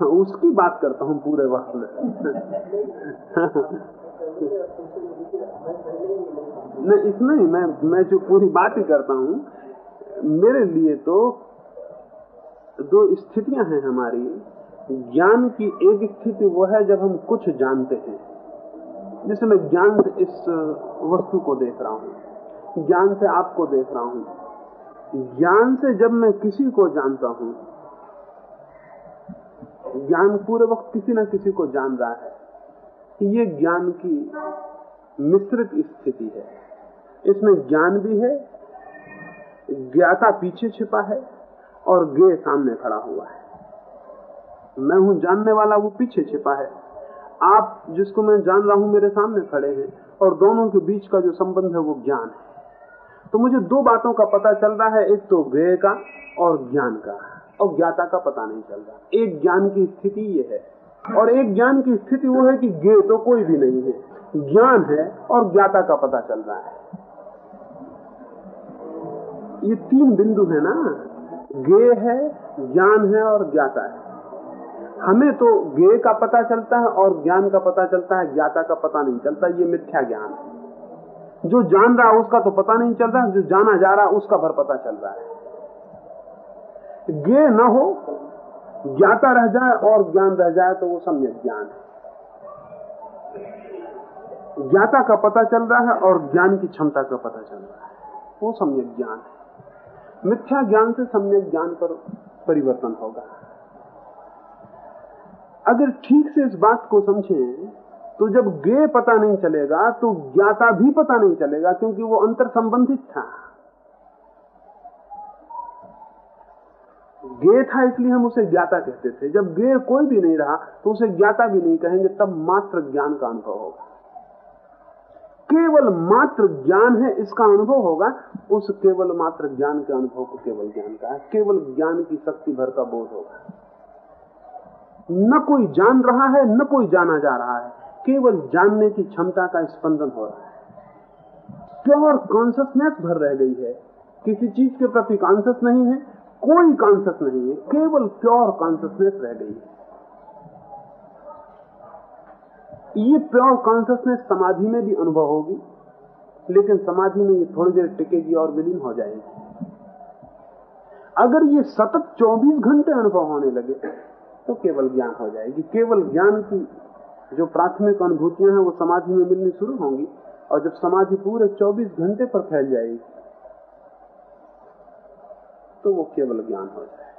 हाँ, उसकी बात करता हूँ पूरे वक्त में। नहीं इसमें ही, मैं मैं जो पूरी बात ही करता हूँ, मेरे लिए तो दो स्थितियाँ हैं हमारी। ज्ञान की एक स्थिति वो है जब हम कुछ जानते हैं। जैसे मैं ज्ञान से इस वस्तु को देख रहा हूँ। ज्ञान से आपको देख रहा हूँ। ज्ञान से जब मैं किसी को जानता हूँ, ज्ञान पूरे वक्त किसी न किसी को जान रहा है। ये ज्ञान की मिश्रित स्थिति है। इसमें ज्ञान भी है, ज्ञाता पीछे छिपा है और गे सामने खड़ा हुआ है। मैं हूँ जानने वाला, वो पीछे छिपा है। आप जिसको मैं जान रहा हूँ मेरे सामने खड़े हैं और दोनों के बीच का जो संबंध है वो ज्ञान है। तो मुझे दो बातों का पता चल रहा है, एक तो ज्ञ का और ज्ञान का। और ज्ञाता का पता नहीं चल रहा। एक ज्ञान की स्थिति ये है और एक ज्ञान की स्थिति वो है कि गे तो कोई भी नहीं है। ज्ञान है और ज्ञाता का पता चल रहा है। ये तीन बिंदु है ना। गे है, ज्ञान है और ज्ञाता है। हमें तो गे का पता चलता है और ज्ञान का पता चलता है, ज्ञाता का पता नहीं चलता। ये मिथ्या ज्ञान है। जो जान रहा उसका तो पता नहीं चल रहा, जो जाना जा रहा उसका भर पता चल रहा है। गे न हो ज्ञाता रह जाए और ज्ञान रह जाए तो वो सम्यक ज्ञान है। ज्ञाता का पता चल रहा है और ज्ञान की क्षमता का पता चल रहा है। वो सम्यक ज्ञान है। मिथ्या ज्ञान से सम्यक ज्ञान पर परिवर्तन होगा। अगर ठीक से इस बात को समझें तो जब गे पता नहीं चलेगा तो ज्ञाता भी पता नहीं चलेगा क्योंकि वो अंतर संबंधित था। गे था इसलिए हम उसे ज्ञाता कहते थे। जब गे कोई भी नहीं रहा तो उसे ज्ञाता भी नहीं कहेंगे, तब मात्र ज्ञान का अनुभव होगा। केवल मात्र ज्ञान है, इसका अनुभव होगा। उस केवल मात्र ज्ञान के अनुभव को केवल ज्ञान का है। केवल ज्ञान की शक्ति भर का बोध होगा। न कोई जान रहा है, न कोई जाना जा रहा है। केवल जानने की क्षमता का स्पंदन हो रहा है। प्योर कॉन्सियसनेस भर रह गई है। किसी चीज़ के प्रति कॉन्सियस नहीं है कोई कॉन्सियस नहीं है, केवल प्योर कॉन्सियसनेस रह गई है। ये प्योर कॉन्सियसनेस समाधि में भी अनुभव होगी, लेकिन समाधि में ये थोड़ी देर टिकेगी और विलीन हो जाएगी। अगर ये सतत 24 घंटे अनुभव होने लगे तो केवल ज्ञान हो जाएगी। केवल ज्ञान की जो प्राथमिक अनुभूतियाँ हैं, वो समाधि में मिलनी शुरू होंगी, और जब समाधि पूरे 24 घंटे पर फैल जाएगी तो वो केवल ज्ञान हो जाए।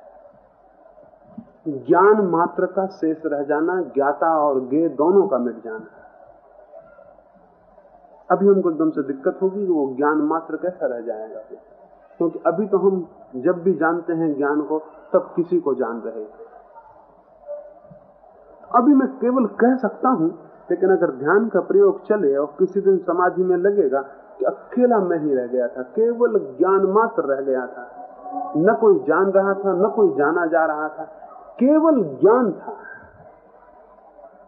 ज्ञान मात्र का शेष रह जाना, ज्ञाता और गे दोनों का मिट जाना। अभी हमको एकदम से दिक्कत होगी कि वो ज्ञान मात्र कैसा रह जाएगा? क्योंकि तो अभी तो हम जब भी जानते हैं ज्ञान को, तब किसी को जान रहे अभी मैं केवल कह सकता हूँ, लेकिन अगर ध्यान का प्रयोग चले और किसी दिन समाधि में लगेगा कि अकेला मैं ही रह गया था, केवल ज्ञान मात्र रह गया था न कोई जान रहा था, न कोई जाना जा रहा था। केवल ज्ञान था।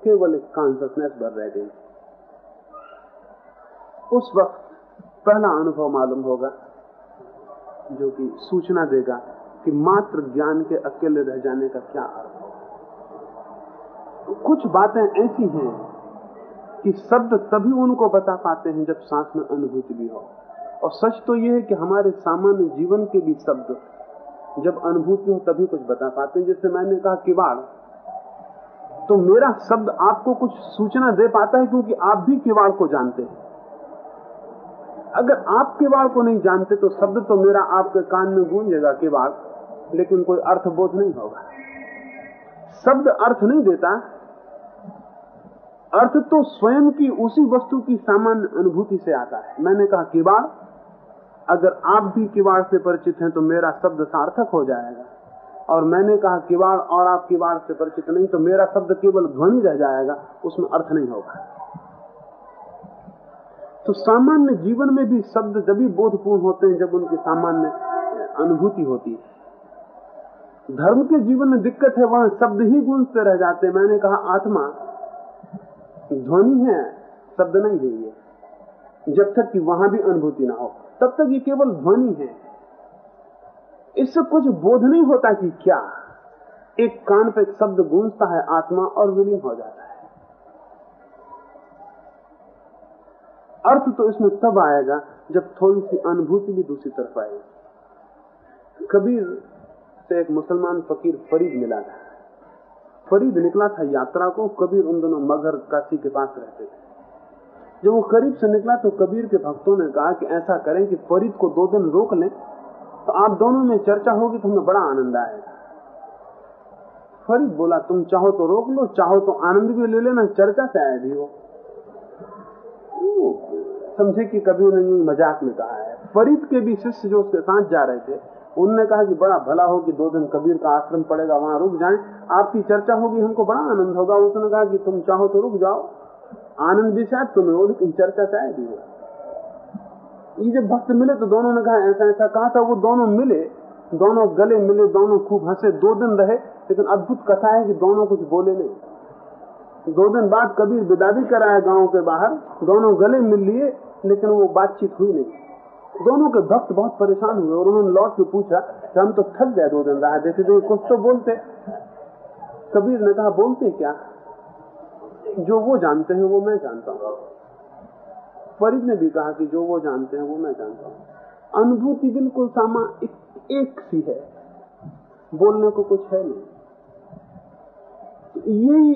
केवल एक कॉन्सियसनेस भर रह गई। उस वक्त पहला अनुभव मालूम होगा, जो कि सूचना देगा कि मात्र ज्ञान के अकेले रह जाने का क्या अर्थ कुछ बातें ऐसी हैं कि शब्द तभी उनको बता पाते हैं जब सांस में अनुभूति भी हो। और सच तो यह है कि हमारे सामान्य जीवन के भी शब्द जब अनुभूति हो तभी कुछ बता पाते हैं। जैसे मैंने कहा किवाड़ तो मेरा शब्द आपको कुछ सूचना दे पाता है क्योंकि आप भी किवाड़ को जानते हैं। अगर आप किवाड़ को नहीं जानते तो शब्द तो मेरा आपके कान में गूंजेगा किवाड़, लेकिन कोई अर्थबोध नहीं होगा। शब्द अर्थ नहीं देता। अर्थ तो स्वयं की उसी वस्तु की सामान्य अनुभूति से आता है। मैंने कहा किवाड़ अगर आप भी किवाड़ से परिचित हैं तो मेरा शब्द सार्थक हो जाएगा। और मैंने कहा, किवाड़ और आप किवाड़ से परिचित नहीं तो मेरा शब्द केवल ध्वनि रह जाएगा, उसमें अर्थ नहीं होगा। तो सामान्य जीवन में भी शब्द जब भी बोधपूर्ण होते हैं, जब उनकी सामान्य अनुभूति होती है। धर्म के जीवन में दिक्कत है, वहाँ शब्द ही गूंजते रह जाते हैं। मैंने कहा, आत्मा, ध्वनि है, शब्द नहीं है ये। जब तक कि वहाँ भी अनुभूति ना हो, तब तक ये केवल ध्वनि है। इससे कुछ बोध नहीं होता कि क्या। एक कान पे शब्द गूंजता है, आत्मा और विलीन हो जाता है। अर्थ तो इसमें तब आएगा जब थोड़ी सी अनुभूति भी दूसरी तरफ़ आएगी। कबीर से एक मुसलमान फकीर फरीद मिला था। फरीद निकला था यात्रा को, कबीर उन दोनों मगर काशी के पास रहते थे। जब वो करीब से निकला तो कबीर के भक्तों ने कहा कि ऐसा करें कि फरीद को दो दिन रोक लें। तो आप दोनों में चर्चा होगी तो हमें बड़ा आनंद आएगा। फरीद बोला, तुम चाहो तो रोक लो, चाहो तो आनंद भी ले लेना, चर्चा से आएगी हो। समझे कि कबीर ने मज़ाक में कहा है। फरीद के भी शिष्य जो उसके साथ जा रहे थे, उनने कहा कि बड़ा भला हो कि दो दिन कबीर का आश्रम पड़ेगा, वहाँ रुक जाएँ। आपकी चर्चा होगी, हमको बड़ा आनंद होगा। उसने कहा कि तुम चाहो तो रुक जाओ। आनंद भी शायद तुम्हें हो लेकिन चर्चा शायद ही हो ये जब भक्त मिले तो दोनों ने कहा, ऐसा ऐसा। कहा था, वो दोनों मिले, दोनों गले मिले, दोनों खूब हंसे। दो दिन रहे, लेकिन अद्भुत कथा है कि दोनों कुछ बोले नहीं। दो दिन बाद कबीर विदा भी कराया गाँव के बाहर, दोनों गले मिल लिए, लेकिन वो बातचीत हुई नहीं। दोनों के भक्त बहुत परेशान हुए और उन्होंने लौट के पूछा कि हम तो थक गए दो दिन रहा। देखे तो कुछ तो बोलते। कबीर ने कहा, बोलते क्या? जो वो जानते हैं वो मैं जानता हूँ। फरीद ने भी कहा कि जो वो जानते हैं वो मैं जानता हूँ। अनुभूति बिल्कुल सामा एक, एक सी है। बोलने को कुछ है नहीं। यही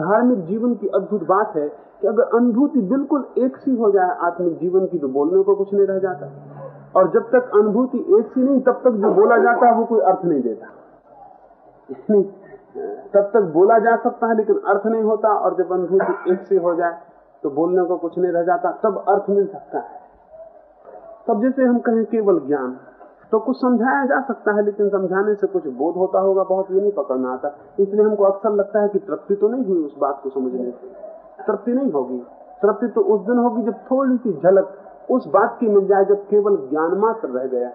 धार्मिक जीवन की अद्भुत बात है कि अगर अनुभूति बिल्कुल एक सी हो जाए आत्मिक जीवन की तो बोलने को कुछ नहीं रह जाता। और जब तक अनुभूति एक सी नहीं तब तक जो बोला जाता है वो कोई अर्थ नहीं देता। तब तक बोला जा सकता है, लेकिन अर्थ नहीं होता, और जब अनुभूति एक से हो जाए तो बोलने को कुछ नहीं रह जाता, तब अर्थ मिल सकता है। तब जैसे हम कहें केवल ज्ञान तो कुछ समझाया जा सकता है, लेकिन समझाने से कुछ बोध होता होगा, बहुत ये नहीं पकड़ना आता। इसलिए हमको अक्सर लगता है कि तृप्ति तो नहीं हुई उस बात को समझने से। तृप्ति नहीं होगी। तृप्ति तो उस दिन होगी जब थोड़ी सी झलक उस बात की मिल जाए, जब केवल ज्ञान मात्र रह गया।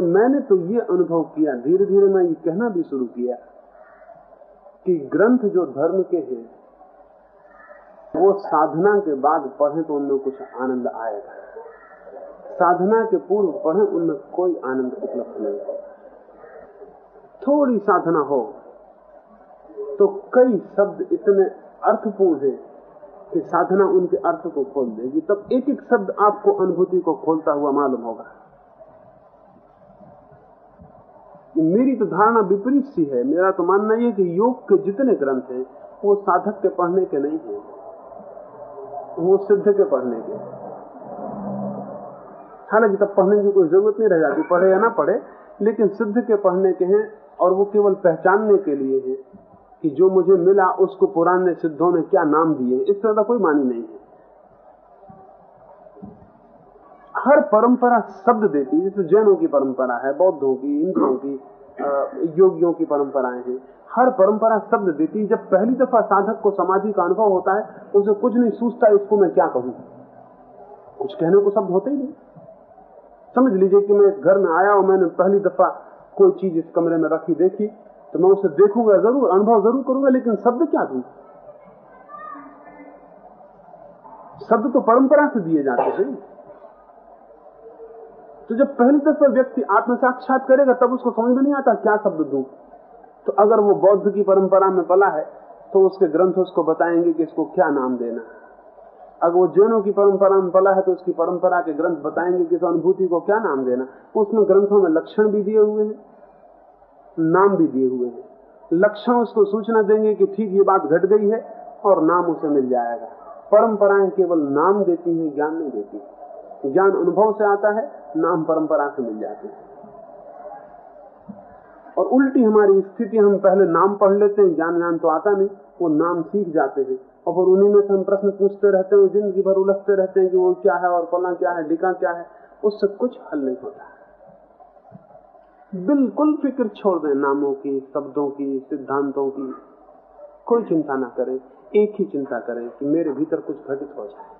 तो मैंने तो ये अनुभव किया धीरे धीरे मैं ये कहना भी शुरू किया कि ग्रंथ जो धर्म के हैं, वो साधना के बाद पढ़े तो उनमें कुछ आनंद आएगा। साधना के पूर्व पढ़े, उनमें कोई आनंद उपलब्ध नहीं थोड़ी साधना हो तो कई शब्द इतने अर्थपूर्ण है कि साधना उनके अर्थ को खोल देगी। तब एक एक शब्द आपको अनुभूति को खोलता हुआ मालूम होगा। मेरी तो धारणा विपरीत सी है। मेरा तो मानना यह कि योग के जितने ग्रंथ हैं, वो साधक के पढ़ने के नहीं है। वो सिद्ध के पढ़ने के। हालाँकि तब पढ़ने की कोई ज़रूरत नहीं रह जाती, पढ़े या ना पढ़े, लेकिन सिद्ध के पढ़ने के हैं और वो केवल पहचानने के लिए है कि जो मुझे मिला, उसको पुराने सिद्धों ने क्या नाम दिए इस तरह का कोई मानी नहीं है। हर परंपरा शब्द देती है, जैसे जैनों की परंपरा है, बौद्धों की, हिंदुओं की योगियों की परंपराएँ हैं। हर परंपरा शब्द देती है। जब पहली दफ़ा साधक को समाधि का अनुभव होता है तो उसे कुछ नहीं सूझता इसको मैं क्या कहूँ? कुछ कहने को शब्द होते ही नहीं। समझ लीजिए कि मैं घर में आया और मैंने पहली दफ़ा कोई चीज़ इस कमरे में रखी, देखी तो मैं उसे देखूँगा, ज़रूर, अनुभव ज़रूर करूँगा, लेकिन शब्द क्या दू? शब्द तो परंपरा से दिए जाते हैं। तो जब पहली दफ़ा व्यक्ति आत्म साक्षात करेगा, तब उसको समझ में नहीं आता क्या शब्द दू। तो अगर वो बौद्ध की परंपरा में पला है तो उसके ग्रंथ उसको बताएँगे कि इसको क्या नाम देना अगर वो जैनों की परंपरा में पला है तो उसकी परंपरा के ग्रंथ बताएँगे कि इस अनुभूति को क्या नाम देना उसमें ग्रंथों में लक्षण भी दिए हुए हैं, नाम भी दिए हुए हैं। लक्षण उसको सूचना देंगे कि ठीक ये बात घट गई है और नाम उसे मिल जाएगा। परंपराएँ केवल नाम देती हैं, ज्ञान नहीं देती। ज्ञान अनुभव से आता है नाम परंपरा से मिल जाते हैं। और उल्टी हमारी स्थिति, हम पहले नाम पढ़ लेते हैं ज्ञान ज्ञान तो आता नहीं, वो नाम सीख जाते हैं। और फिर उन्हीं में से हम प्रश्न पूछते रहते हैं, ज़िंदगी भर उलझते रहते हैं कि वो क्या है और फला क्या है, डिका क्या है, उससे कुछ हल नहीं होता। बिल्कुल फ़िक्र छोड़ दें नामों की, शब्दों की, सिद्धांतों की। कोई चिंता ना करें, एक ही चिंता करें कि मेरे भीतर कुछ घटित हो जाए।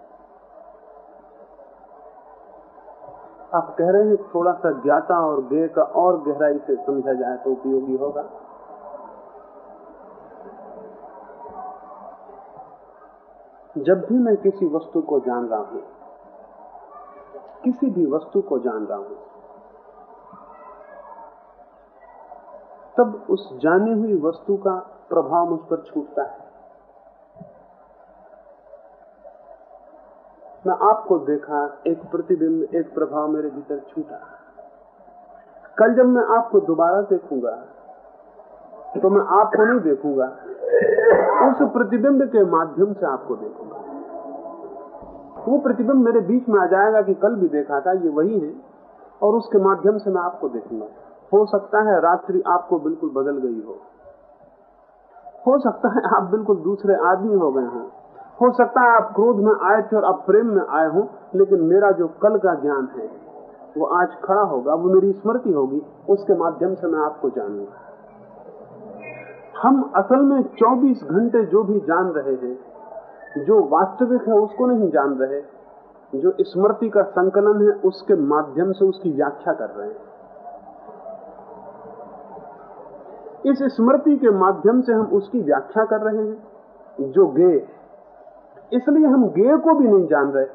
आप कह रहे हैं थोड़ा सा ज्ञाता और ज्ञेय का और गहराई से समझा जाए तो उपयोगी होगा? जब भी मैं किसी वस्तु को जान रहा हूँ, किसी भी वस्तु को जान रहा हूँ, तब उस जानी हुई वस्तु का प्रभाव मुझ पर छूटता है। मैं आपको देखा, एक प्रतिबिंब, एक प्रभाव मेरे भीतर छूटा। कल जब मैं आपको दोबारा देखूँगा तो मैं आपको नहीं देखूँगा, उस प्रतिबिंब के माध्यम से आपको देखूँगा। वो प्रतिबिंब मेरे बीच में आ जाएगा कि कल भी देखा था, ये वही है, और उसके माध्यम से मैं आपको देखूँगा। हो सकता है रात्रि आपको बिल्कुल बदल गई हो। हो सकता है आप बिल्कुल दूसरे आदमी हो गए हों। हो सकता है आप क्रोध में आए थे और अब प्रेम में आए हो, लेकिन मेरा जो कल का ज्ञान है, वो आज खड़ा होगा, वो मेरी स्मृति होगी, उसके माध्यम से मैं आपको जानूँगा। हम असल में 24 घंटे जो भी जान रहे हैं, जो वास्तविक है उसको नहीं जान रहे, जो स्मृति का संकलन है उसके माध्यम से उसकी व्याख्या कर रहे हैं। इस स्मृति के माध्यम से हम उसकी व्याख्या कर रहे हैं, जो गे इसलिए हम गे को भी नहीं जान रहे।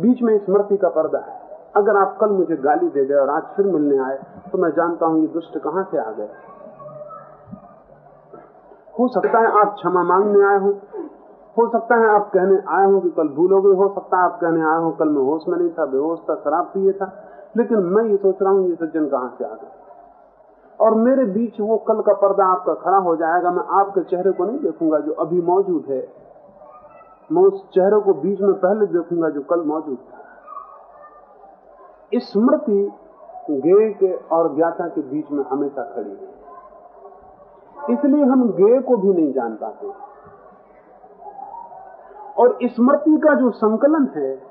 बीच में स्मृति का पर्दा है। अगर आप कल मुझे गाली दे गए और आज फिर मिलने आए तो मैं जानता हूँ ये दुष्ट कहाँ से आ गए। हो सकता है आप क्षमा मांगने आए हो। हो सकता है आप कहने आए हो कि कल भूल हो हो सकता है आप कहने आए हो, कल मैं होश में नहीं था, बेहोश था, शराब पिए था। लेकिन मैं ये सोच रहा हूँ, ये सज्जन कहाँ से आ गए? और मेरे बीच वो कल का पर्दा आपका खड़ा हो जाएगा। मैं आपके चेहरे को नहीं देखूँगा जो अभी मौजूद है। मैं उस चेहरे को बीच में पहले देखूँगा जो कल मौजूद था। स्मृति गे के और ज्ञाता के बीच में हमेशा खड़ी है। इसलिए हम गे को भी नहीं जान पाते। और स्मृति का जो संकलन है,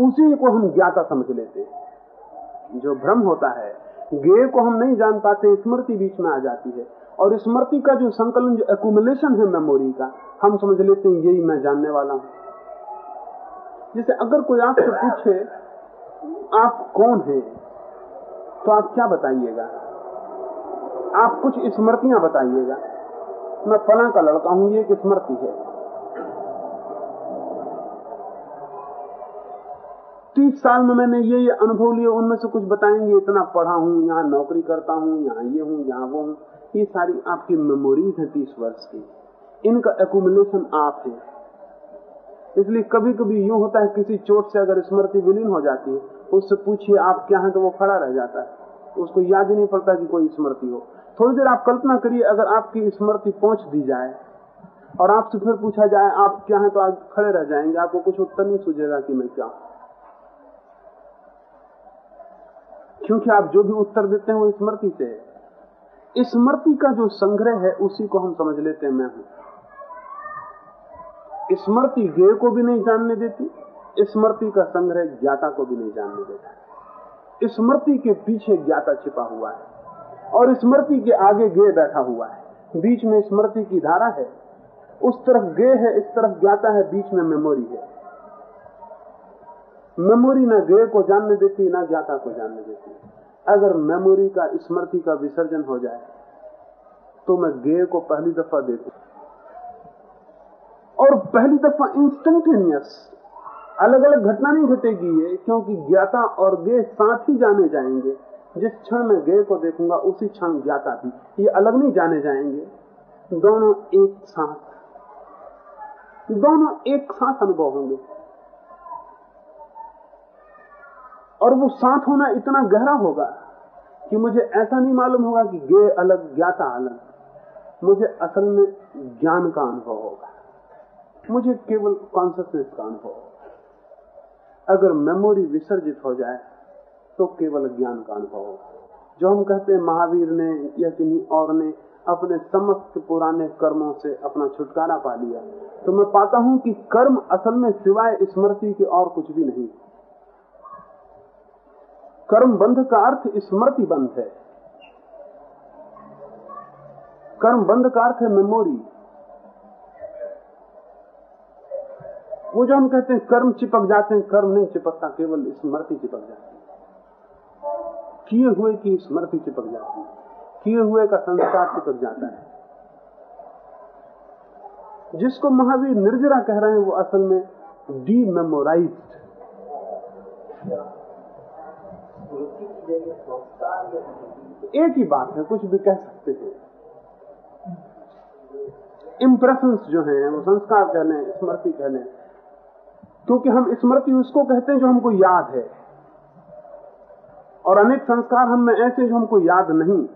उसी को हम ज्ञाता समझ लेते हैं। जो भ्रम होता है, गेय को हम नहीं जान पाते, स्मृति बीच में आ जाती है। और स्मृति का जो संकलन, जो एकुमुलेशन है मेमोरी का, हम समझ लेते हैं, यही मैं जानने वाला हूँ। जैसे अगर कोई आपसे पूछे, आप कौन है? तो आप क्या बताइएगा? आप कुछ स्मृतियाँ बताइएगा। मैं फला का लड़का हूँ, ये एक स्मृति है। तीस साल में मैंने ये ये अनुभव लिए, उनमें से कुछ बताएँगे, इतना पढ़ा हूँ, यहाँ नौकरी करता हूँ, यहाँ ये हूँ, यहाँ वो हूँ। ये सारी आपकी मेमोरीज है तीस वर्ष की। इनका एकुमुलेशन आप है। इसलिए कभी कभी यूँ होता है, किसी चोट से अगर स्मृति विलीन हो जाती है, उससे पूछिए आप क्या है तो वो खड़ा रह जाता है। उसको याद ही नहीं पड़ता कि कोई स्मृति हो। थोड़ी देर आप कल्पना करिए, अगर आपकी स्मृति पहुँच दी जाए, और आपसे फिर पूछा जाए, आप क्या है तो आप खड़े रह जाएँगे। आपको कुछ उत्तर नहीं सूझेगा कि मैं क्या क्योंकि आप जो भी उत्तर देते हैं, वो स्मृति से है। स्मृति का जो संग्रह है, उसी को हम समझ लेते हैं, मैं हूँ। स्मृति गे को भी नहीं जानने देती स्मृति का संग्रह ज्ञाता को भी नहीं जानने देता। स्मृति के पीछे ज्ञाता छिपा हुआ है, और स्मृति के आगे गे बैठा हुआ है। बीच में स्मृति की धारा है, उस तरफ़ गे है, इस तरफ़ ज्ञाता है, बीच में मेमोरी है। मेमोरी ना गे को जानने देती, ना ज्ञाता को जानने देती। अगर मेमोरी का, स्मृति का विसर्जन हो जाए तो मैं गेय को पहली दफ़ा देखू और पहली दफ़ा इंस्टेंटेनियस अलग अलग घटना नहीं घटेगी ये, क्योंकि ज्ञाता और गे साथ ही जाने जाएँगे। जिस क्षण में गे को देखूँगा, उसी क्षण ज्ञाता भी। ये अलग नहीं जाने जाएँगे। दोनों एक साथ। दोनों एक साथ अनुभव होंगे। और वो साथ होना इतना गहरा होगा कि मुझे ऐसा नहीं मालूम होगा कि गे अलग, ज्ञाता अलग। मुझे असल में ज्ञान का अनुभव होगा। मुझे केवल कॉन्सियसनेस का अनुभव होगा। अगर मेमोरी विसर्जित हो जाए तो केवल ज्ञान का अनुभव होगा। जो हम कहते हैं, महावीर ने या किन्हीं और ने अपने समस्त पुराने कर्मों से अपना छुटकारा पा लिया। तो मैं पाता हूँ कि कर्म असल में सिवाय स्मृति के और कुछ भी नहीं। कर्म बंध का अर्थ स्मृति बंध है। कर्म बंध का अर्थ है मेमोरी वो जो हम कहते हैं कर्म चिपक जाते हैं, कर्म नहीं चिपकता, केवल स्मृति चिपक जाती है। किए हुए की स्मृति चिपक जाती है। किए हुए का संस्कार चिपक जाता है। जिसको महावीर निर्जरा कह रहे हैं, वो असल में डी मेमोराइज्ड एक ही बात है, कुछ भी कह सकते हैं। इम्प्रेशन जो हैं, वो संस्कार कह लें, स्मृति कह लें, क्योंकि हम स्मृति उसको कहते हैं जो हमको याद है। और अनेक संस्कार हम में ऐसे जो हमको याद नहीं।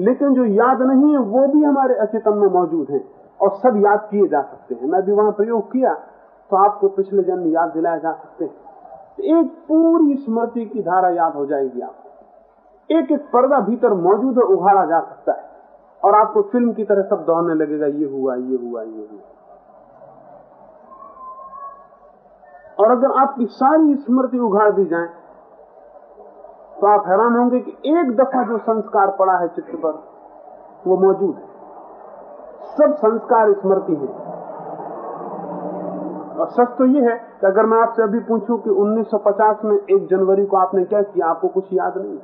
लेकिन जो याद नहीं है, वो भी हमारे अचेतन में मौजूद हैं और सब याद किए जा सकते हैं। मैं भी वहाँ प्रयोग किया तो आपको पिछले जन्म याद दिलाए जा सकते हैं। एक पूरी स्मृति की धारा याद हो जाएगी आपको। एक एक पर्दा भीतर मौजूद है उघाड़ा जा सकता है। और आपको फ़िल्म की तरह सब दौड़ने लगेगा, ये हुआ ये हुआ ये हुआ। और अगर आपकी सारी स्मृति उघाड़ दी जाए तो आप हैरान होंगे कि एक दफ़ा जो संस्कार पड़ा है चित्र पर, वो मौजूद है। सब संस्कार स्मृति है। और सच तो ये है कि अगर मैं आपसे अभी पूछूँ कि 1950 में एक जनवरी को आपने क्या किया, आपको कुछ याद नहीं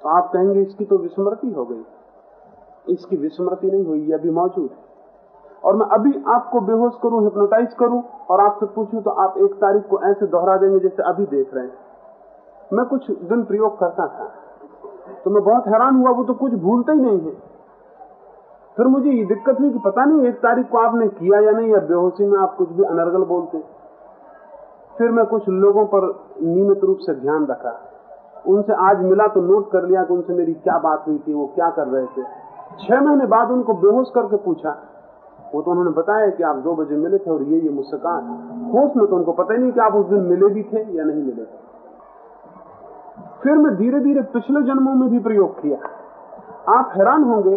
तो आप कहेंगे, इसकी तो विस्मृति हो गई। इसकी विस्मृति नहीं हुई अभी मौजूद और मैं अभी आपको बेहोश करूँ हिप्नोटाइज करूँ, और आपसे पूछूँ तो आप एक तारीख को ऐसे दोहरा देंगे जैसे अभी देख रहे हैं। मैं कुछ दिन प्रयोग करता था तो मैं बहुत हैरान हुआ, वो तो कुछ भूलते ही नहीं है। फिर मुझे ये दिक्कत हुई कि पता नहीं एक तारीख को आपने किया या नहीं, या बेहोशी में आप कुछ भी अनर्गल बोलते। फिर मैं कुछ लोगों पर नियमित रूप से ध्यान रखा। उनसे आज मिला तो नोट कर लिया कि उनसे मेरी क्या बात हुई थी, वो क्या कर रहे थे। छह महीने बाद उनको बेहोश करके पूछा। वो तो उन्होंने बताया कि आप दो बजे मिले थे और ये ये मुझसे कहा। होश में तो उनको पता ही नहीं कि आप उस दिन मिले भी थे या नहीं मिले। थे फिर मैं धीरे धीरे पिछले जन्मों में भी प्रयोग किया। आप हैरान होंगे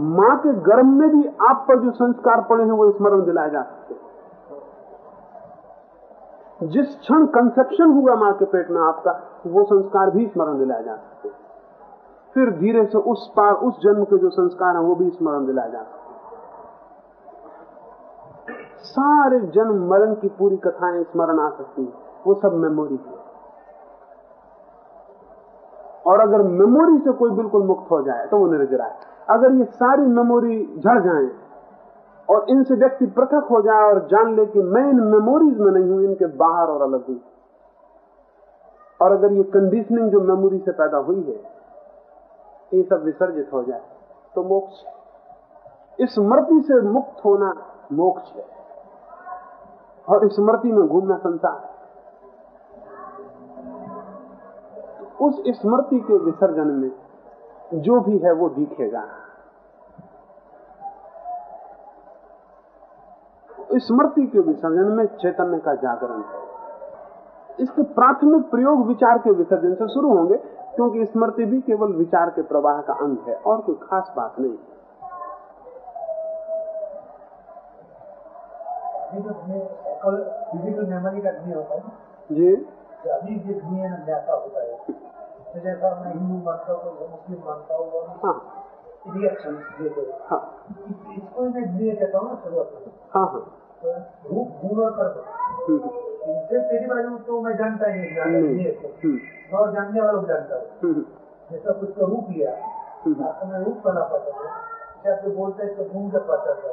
माँ के गर्भ में भी आप पर जो संस्कार पड़े हैं, वो स्मरण दिलाए जा सकते जिस क्षण कंसेप्शन हुआ माँ के पेट में आपका, वो संस्कार भी स्मरण दिलाए जा सकते फिर धीरे से उस पार, उस जन्म के जो संस्कार है, वो भी स्मरण दिलाए जा सकते सारे जन्म मरण की पूरी कथाएँ स्मरण आ सकती है, वो सब मेमोरी है। और अगर मेमोरी से कोई बिल्कुल मुक्त हो जाए तो वो निर्जरा है अगर ये सारी मेमोरी झड़ जाए और इनसे व्यक्ति पृथक हो जाए और जान ले कि मैं इन मेमोरीज में नहीं हूँ, इनके बाहर और अलग हूँ। और अगर ये कंडीशनिंग जो मेमोरी से पैदा हुई है, ये सब विसर्जित हो जाए तो मोक्ष स्मृति से मुक्त होना मोक्ष है। और स्मृति में घूमना संसार है। उस स्मृति के विसर्जन में जो भी है वो दिखेगा। स्मृति के विसर्जन में चैतन्य का जागरण है। इसके प्राथमिक प्रयोग विचार के विसर्जन से शुरू होंगे क्योंकि स्मृति भी केवल विचार के प्रवाह का अंग है और कोई खास बात नहीं। है जी। अभी ये दुनिया होता है। तो जैसा मैं हिंदू मानता हूँ मुस्लिम मानता हूँ हाँ। रिएक्शन हाँ। इसको मैं दुनिया कहता हूँ ना शुरुआत में। हाँ हाँ। तो रूप गुण और कर्म हम्म, इनसे तेरी बाजू तो मैं जानता ही नहीं हम्म, और जानने वालों को जानता हूँ। हम्म, जैसा कुछ का रूप लिया। हम्म, आपको मैं रूप बना पाता हूँ। क्या तो बोलते हैं इसको गुण का पाता था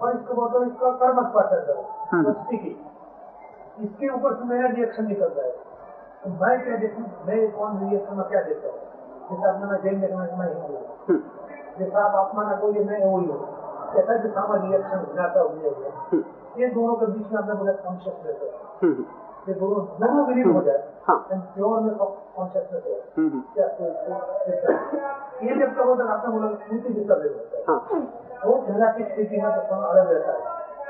और इसको बोलता हूँ। कर्म हम्म। इसके ऊपर से मेरा रिएक्शन निकल रहा है। तो मैं क्या देखूँ मैं कौन रिएक्शन में क्या देता हूँ? जैसा आपने मैं जैन देखना मैं हिंदू हूँ। जैसा आप आत्मा ना बोलिए मैं वही हूँ। जैसा जैसा मैं रिएक्शन हुए हम्म, ये दोनों के बीच में आपने बोला कॉन्शियसनेस है। ये दोनों दोनों विलीन हो जाए हाँ। प्योर में कॉन्शियसनेस है। हम्म, तो। ये जब तक होता है आपने बोला स्मृति विसर्जन होता है। हाँ। वो झगड़ा की स्थिति में तो अलग रहता है।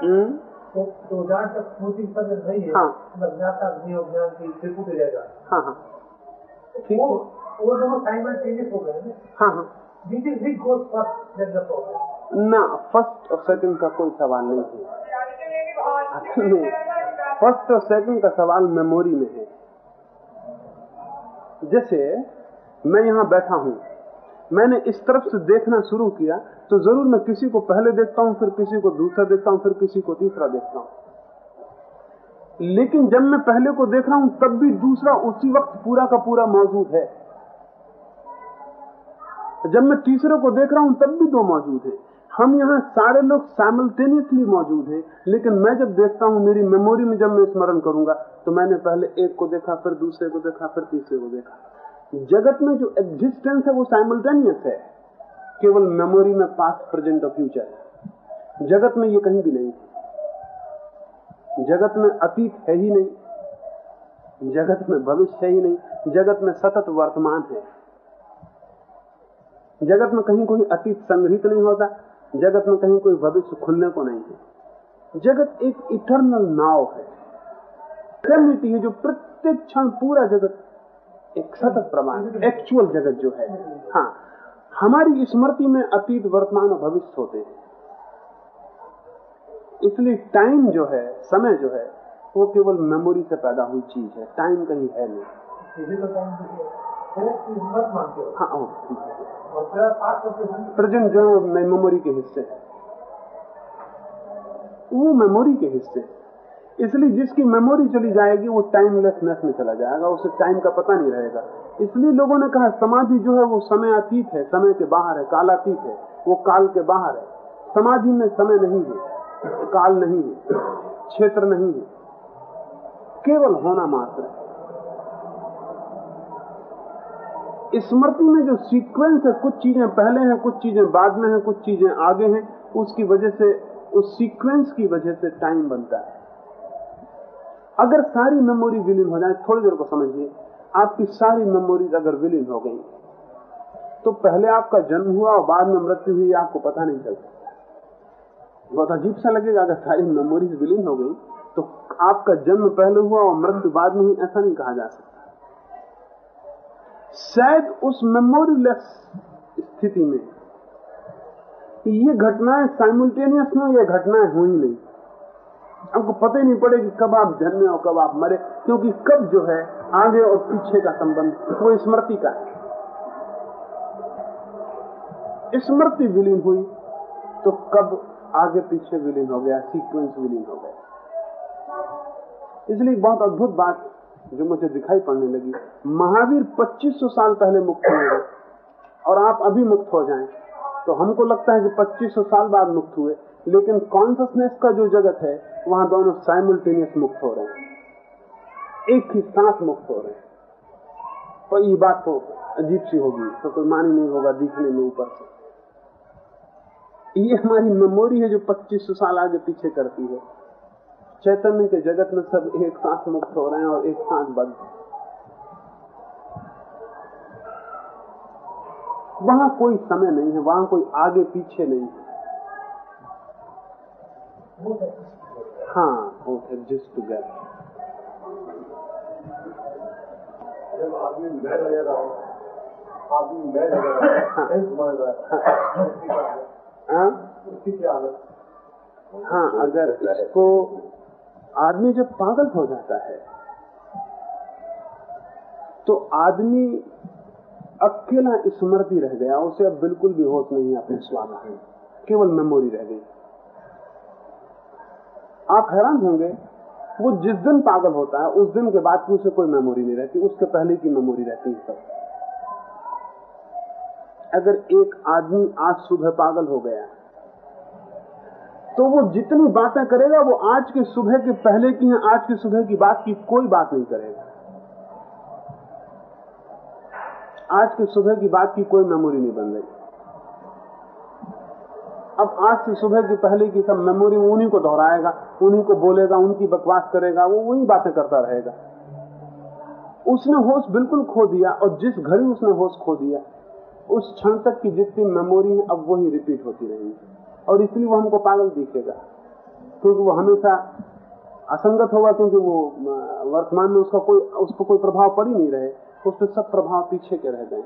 हम्म, तो तक स्मृति नहीं है हाँ। ज्ञाता नियोग ज्ञान की त्रिपुट रहेगा हाँ हाँ। ठीक वो वो दोनों साइमल्टेनियस हो गए हाँ हाँ which is which goes first that the problem ना फ़र्स्ट और सेकंड का कोई सवाल नहीं है। असल में फ़र्स्ट और सेकंड का सवाल मेमोरी में है। जैसे मैं यहाँ बैठा हूँ। मैंने इस तरफ़ से देखना शुरू किया तो ज़रूर मैं किसी को पहले देखता हूँ, फिर किसी को दूसरा देखता हूँ, फिर किसी को तीसरा देखता हूँ। लेकिन जब मैं पहले को देख रहा हूँ, तब भी दूसरा उसी वक्त पूरा का पूरा मौजूद है। जब मैं तीसरे को देख रहा हूँ, तब भी दो मौजूद है। हम यहाँ सारे लोग साइमल्टेनियसली मौजूद हैं, लेकिन मैं जब देखता हूँ, मेरी मेमोरी में जब मैं स्मरण करूँगा तो मैंने पहले एक को देखा, फिर दूसरे को देखा, फिर तीसरे को देखा। जगत में जो एग्जिस्टेंस है, वो साइमल्टेनियस है। केवल मेमोरी में पास्ट प्रेजेंट और फ्यूचर है। जगत में ये कहीं भी नहीं है। जगत में अतीत है ही नहीं। जगत में भविष्य है ही नहीं। जगत में सतत वर्तमान है। जगत में कहीं कोई अतीत संग्रहित नहीं होता। जगत में कहीं कोई भविष्य खुलने को नहीं है। जगत एक इटर्नल नाव है। इटर्निटी है जो प्रत्येक क्षण पूरा जगत, एक सतत प्रमाण एक्चुअल जगत जो है। हाँ। हमारी स्मृति में अतीत वर्तमान और भविष्य होते हैं। इसलिए टाइम जो है समय जो है वो केवल मेमोरी से पैदा हुई चीज़ है। टाइम कहीं है नहीं। हाँ। प्रेजेंट जो है मेमोरी के हिस्से है वो मेमोरी के हिस्से इसलिए जिसकी मेमोरी चली जाएगी, वो टाइमलेसनेस में चला जाएगा, उसे टाइम का पता नहीं रहेगा। इसलिए लोगों ने कहा, समाधि जो है, वो समय अतीत है, समय के बाहर है, कालातीत है, वो काल के बाहर है। समाधि में समय नहीं है, काल नहीं है, क्षेत्र नहीं है, केवल होना मात्र है। स्मृति में जो सीक्वेंस है, कुछ चीज़ें पहले हैं, कुछ चीज़ें बाद में हैं, कुछ चीज़ें आगे हैं, उसकी वजह से, उस सीक्वेंस की वजह से टाइम बनता है। अगर सारी मेमोरी विलीन हो जाए, थोड़ी देर को समझिए, आपकी सारी मेमोरीज अगर विलीन हो गई तो पहले आपका जन्म हुआ और बाद में मृत्यु हुई आपको पता नहीं चलता। बहुत अजीब सा लगेगा, अगर सारी मेमोरीज विलीन हो गई तो आपका जन्म पहले हुआ और मृत्यु बाद में हुई, ऐसा नहीं कहा जा सकता। शायद उस मेमोरीलेस स्थिति में ये घटनाएँ साइमल्टेनियस में ये घटनाएँ हुई नहीं। आपको पता ही नहीं पड़ेगी कब आप जन्मे और कब आप मरे, क्योंकि कब जो है आगे और पीछे का संबंध वो स्मृति का है। स्मृति विलीन हुई तो कब आगे पीछे विलीन हो गया सीक्वेंस विलीन हो गया। इसलिए बहुत अद्भुत बात जो मुझे दिखाई पड़ने लगी। महावीर 2500 साल पहले मुक्त हुए और आप अभी मुक्त हो जाएँ तो हमको लगता है कि 2500 साल बाद मुक्त हुए। लेकिन कॉन्सियसनेस का जो जगत है, वहाँ दोनों साइमल्टेनियस मुक्त हो रहे हैं। एक ही साथ मुक्त हो रहे हैं। तो ये बात तो अजीब सी होगी तो कोई मानी नहीं होगा, दिखने में ऊपर से। ये हमारी मेमोरी है जो 2500 साल आगे पीछे करती है। चैतन्य के जगत में सब एक साथ मुक्त हो रहे हैं और एक साथ बंद वहाँ कोई समय नहीं है, वहाँ कोई आगे पीछे नहीं है। हाँ वो एग्जिस्ट टूगेदर जब आदमी मैं नज़र आओ आदमी मैं नज़र हाँ क्या हालत हाँ। अगर इसको आदमी जब पागल हो जाता है तो आदमी अकेला स्मृति रह गया उसे अब बिल्कुल भी होश नहीं है अपने स्वाद केवल मेमोरी रह गई। आप हैरान होंगे, वो जिस दिन पागल होता है, उस दिन के बाद की उसे कोई मेमोरी नहीं रहती, उसके पहले की मेमोरी रहती है सब। अगर एक आदमी आज सुबह पागल हो गया तो वो जितनी बातें करेगा, वो आज की सुबह के पहले की है, आज की सुबह की बात की कोई बात नहीं करेगा। आज की सुबह की बात की कोई मेमोरी नहीं बन रही। अब आज से सुबह की पहले की सब मेमोरी उन्हीं को दोहराएगा, उन्हीं को बोलेगा, उनकी बकवास करेगा, वो वही बातें करता रहेगा। उसने होश बिल्कुल खो दिया और जिस घड़ी उसने होश खो दिया, उस क्षण तक की जितनी मेमोरी है, अब वही रिपीट होती रहेगी। और इसलिए वो हमको पागल दिखेगा, क्योंकि वो हमेशा असंगत होगा, क्योंकि वो वर्तमान में उसका कोई उस पर कोई प्रभाव पड़ ही नहीं रहे उस सब प्रभाव पीछे के रह गए।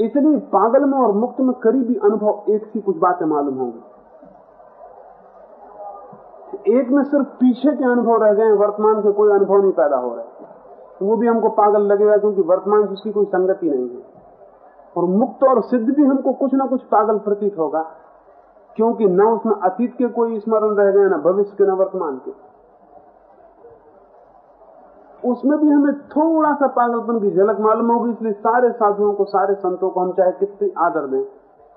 इसलिए पागल में और मुक्त में करीबी अनुभव एक सी कुछ बातें मालूम होंगी। एक में सिर्फ़ पीछे के अनुभव रह गए वर्तमान के कोई अनुभव नहीं पैदा हो रहे। तो वो भी हमको पागल लगेगा क्योंकि वर्तमान से उसकी कोई संगति नहीं है। और मुक्त और सिद्ध भी हमको कुछ ना कुछ पागल प्रतीत होगा, क्योंकि न उसमें अतीत के कोई स्मरण रह गए, न भविष्य के, न वर्तमान के। उसमें भी हमें थोड़ा सा पागलपन की झलक मालूम होगी, इसलिए सारे साधुओं को, सारे संतों को हम चाहे कितनी आदर दें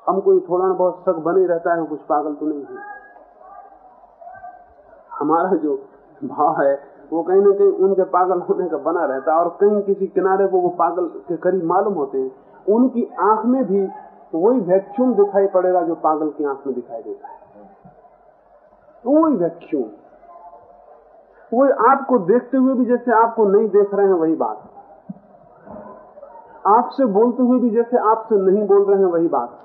हमको ये थोड़ा ना बहुत शक बने रहता है, कुछ पागल तो नहीं है। हमारा जो भाव है, वो कहीं ना कहीं उनके पागल होने का बना रहता है, और कहीं किसी किनारे को वो पागल के करीब मालूम होते हैं। उनकी आँख में भी वही वैक्यूम दिखाई पड़ेगा जो पागल की आँख में दिखाई देता है। वही वैक्यूम वही आपको देखते हुए भी जैसे आपको नहीं देख रहे हैं, वही बात। आपसे बोलते हुए भी जैसे आपसे नहीं बोल रहे हैं, वही बात।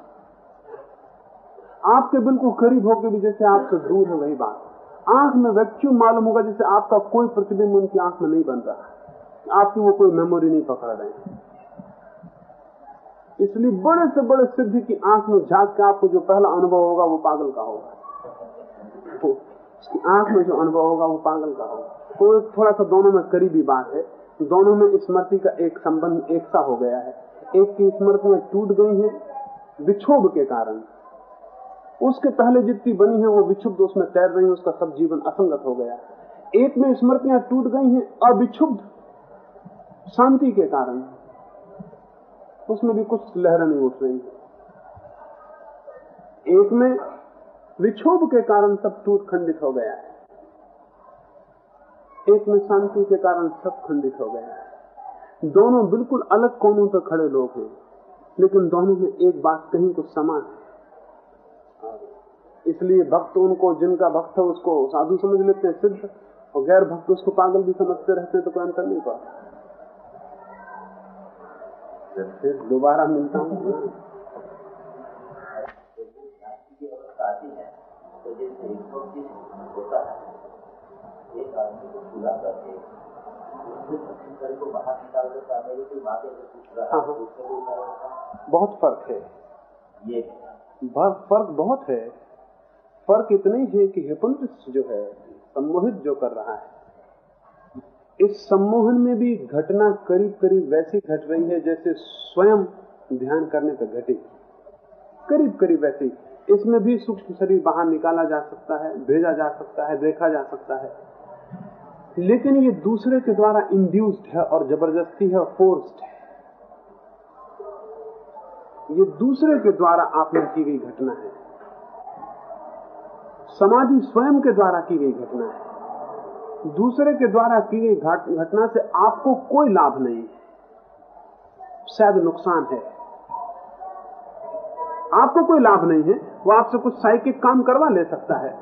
आपके बिल्कुल करीब होकर भी जैसे आपसे दूर है, वही बात। आँख में वैक्यूम मालूम होगा जैसे आपका कोई प्रतिबिंब उनकी आँख में नहीं बन रहा आपकी वो कोई मेमोरी नहीं पकड़ रहे इसलिए बड़े से बड़े सिद्धि की आँख में झाँक के आपको जो पहला अनुभव होगा, वो पागल का होगा। तो उसकी आँख में जो अनुभव होगा वो पागल का होगा। तो थोड़ा सा दोनों में करीबी बात है। दोनों में स्मृति का एक संबंध एक सा हो गया है। एक की स्मृतियाँ टूट गई है, विक्षोभ के कारण। उसके पहले जितनी बनी है, वो विक्षुब्ध उसमें तैर रही है, उसका सब जीवन असंगत हो गया। एक में स्मृतियाँ टूट गई हैं, अविक्षुब्ध, शांति के कारण। उसमें भी कुछ लहरें नहीं उठ रही है। एक में विक्षोभ के कारण सब टूट खंडित हो गया है। एक में शांति के कारण सब खंडित हो गया है। दोनों बिल्कुल अलग कोनों पर खड़े लोग हैं, लेकिन दोनों में एक बात कहीं कुछ समान है। इसलिए भक्त उनको, जिनका भक्त है उसको साधु समझ लेते हैं सिद्ध, और गैर भक्त उसको पागल भी समझते रहते हैं तो कोई अंतर नहीं पड़ता। दोबारा मिलता हूँ। आती है तो जैसे एक होता है। एक आदमी को पूरा करके को बाहर निकाल देता मेरी कोई बात है। हाँ, बहुत फ़र्क है। ये। फ़र्क बहुत है। फ़र्क इतना ही है कि हिप्नोटिस्ट जो है सम्मोहित जो कर रहा है। इस सम्मोहन में भी घटना करीब करीब वैसी घट रही है जैसे स्वयं ध्यान करने पर घटी। करीब करीब वैसी। इसमें भी सूक्ष्म शरीर बाहर निकाला जा सकता है, भेजा जा सकता है, देखा जा सकता है। लेकिन ये दूसरे के द्वारा इंड्यूस्ड है और ज़बरदस्ती है फोर्स्ड है। ये दूसरे के द्वारा आप में की गई घटना है। समाधि स्वयं के द्वारा की गई घटना है। दूसरे के द्वारा की गई घटना से आपको कोई लाभ नहीं है। शायद नुकसान है। आपको कोई लाभ नहीं है। वो आपसे कुछ साइकिक काम करवा ले सकता है।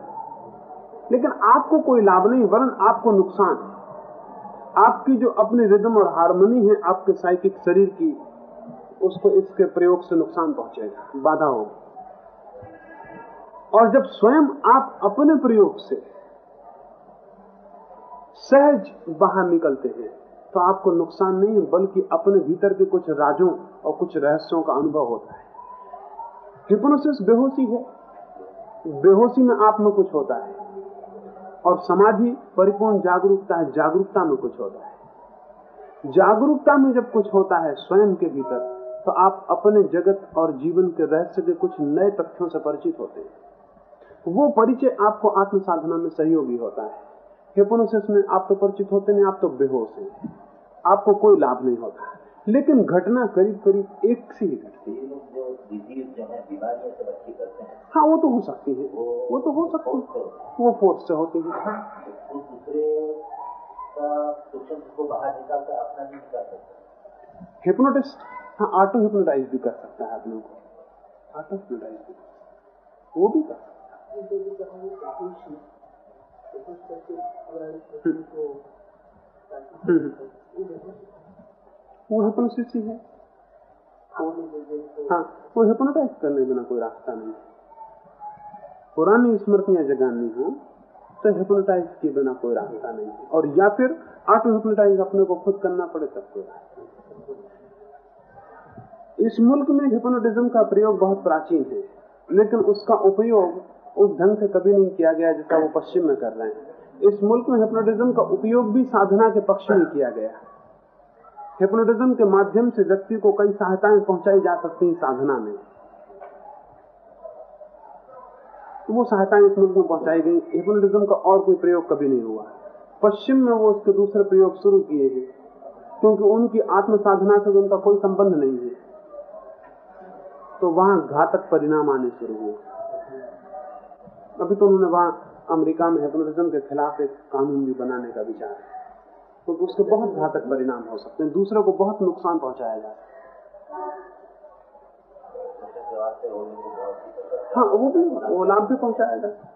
लेकिन आपको कोई लाभ नहीं, वरन आपको नुकसान है। आपकी जो अपनी रिदम और हारमोनी है, आपके साइकिक शरीर की, उसको इसके प्रयोग से नुकसान पहुंचेगा। बाधा होगी। और जब स्वयं आप अपने प्रयोग से सहज बाहर निकलते हैं तो आपको नुकसान नहीं बल्कि अपने भीतर के कुछ राजों और कुछ रहस्यों का अनुभव होता है। हिप्नोसिस बेहोशी है। बेहोशी में आप में कुछ होता है। और समाधि परिपूर्ण जागरूकता है, जागरूकता में कुछ होता है। जागरूकता में जब कुछ होता है स्वयं के भीतर तो आप अपने जगत और जीवन के रहस्य के कुछ नए तथ्यों से परिचित होते हैं। वो परिचय आपको आत्म साधना में सहयोगी होता है। हिप्नोसिस में आप तो परिचित होते नहीं, आप तो बेहोश हैं। आपको कोई लाभ नहीं होता। लेकिन घटना करीब करीब एक सी ही घटती है। ये लोग जो डिज़ीज़ जो है हैं हाँ। वो तो हो सकती है। वो तो हो सकती है। वो फोर्स से होती है। वो दूसरे का सूक्ष्म को बाहर निकालकर अपना नहीं निकाल सकता हिप्नोटिस्ट हाँ ऑटो हिप्नोटाइज भी कर सकता है आदमी को। ऑटो हिप्नोटाइज भी वो भी कर सकता है। वो हिप्नोसिस है हाँ। वो हिप्नोटाइज करने बिना कोई रास्ता नहीं पुरानी स्मृतियाँ जगानी हो तो हिप्नोटाइज के बिना कोई रास्ता नहीं है। और या फिर ऑटो हिप्नोटाइज अपने को खुद करना पड़े तब कोई रास्ता नहीं। इस मुल्क में हिप्नोटिज्म का प्रयोग बहुत प्राचीन है लेकिन उसका उपयोग उस ढंग से कभी नहीं किया गया जिसका वो पश्चिम में कर रहे हैं। इस मुल्क में हिप्नोटिज्म का उपयोग भी साधना के पक्ष में किया गया। हिप्नोटिज्म के माध्यम से व्यक्ति को कई सहायताएँ पहुंचाई जा सकती हैं साधना में। तो वो सहायताएँ इस मुल्क में पहुंचाई गई। हिप्नोटिज्म का और कोई प्रयोग कभी नहीं हुआ। पश्चिम में वो उसके दूसरे प्रयोग शुरू किए गए, क्योंकि उनकी आत्म साधना से उनका कोई संबंध नहीं है। तो वहाँ घातक परिणाम आने शुरू हुए। अभी तो उन्होंने वहाँ अमेरिका में हिप्नोटिज्म के खिलाफ एक कानून भी बनाने का विचार है तो उसके बहुत घातक परिणाम हो सकते हैं, दूसरों को बहुत नुकसान पहुँचाया जा सकता है। हाँ वो भी, वो लाभ भी पहुँचाया जाए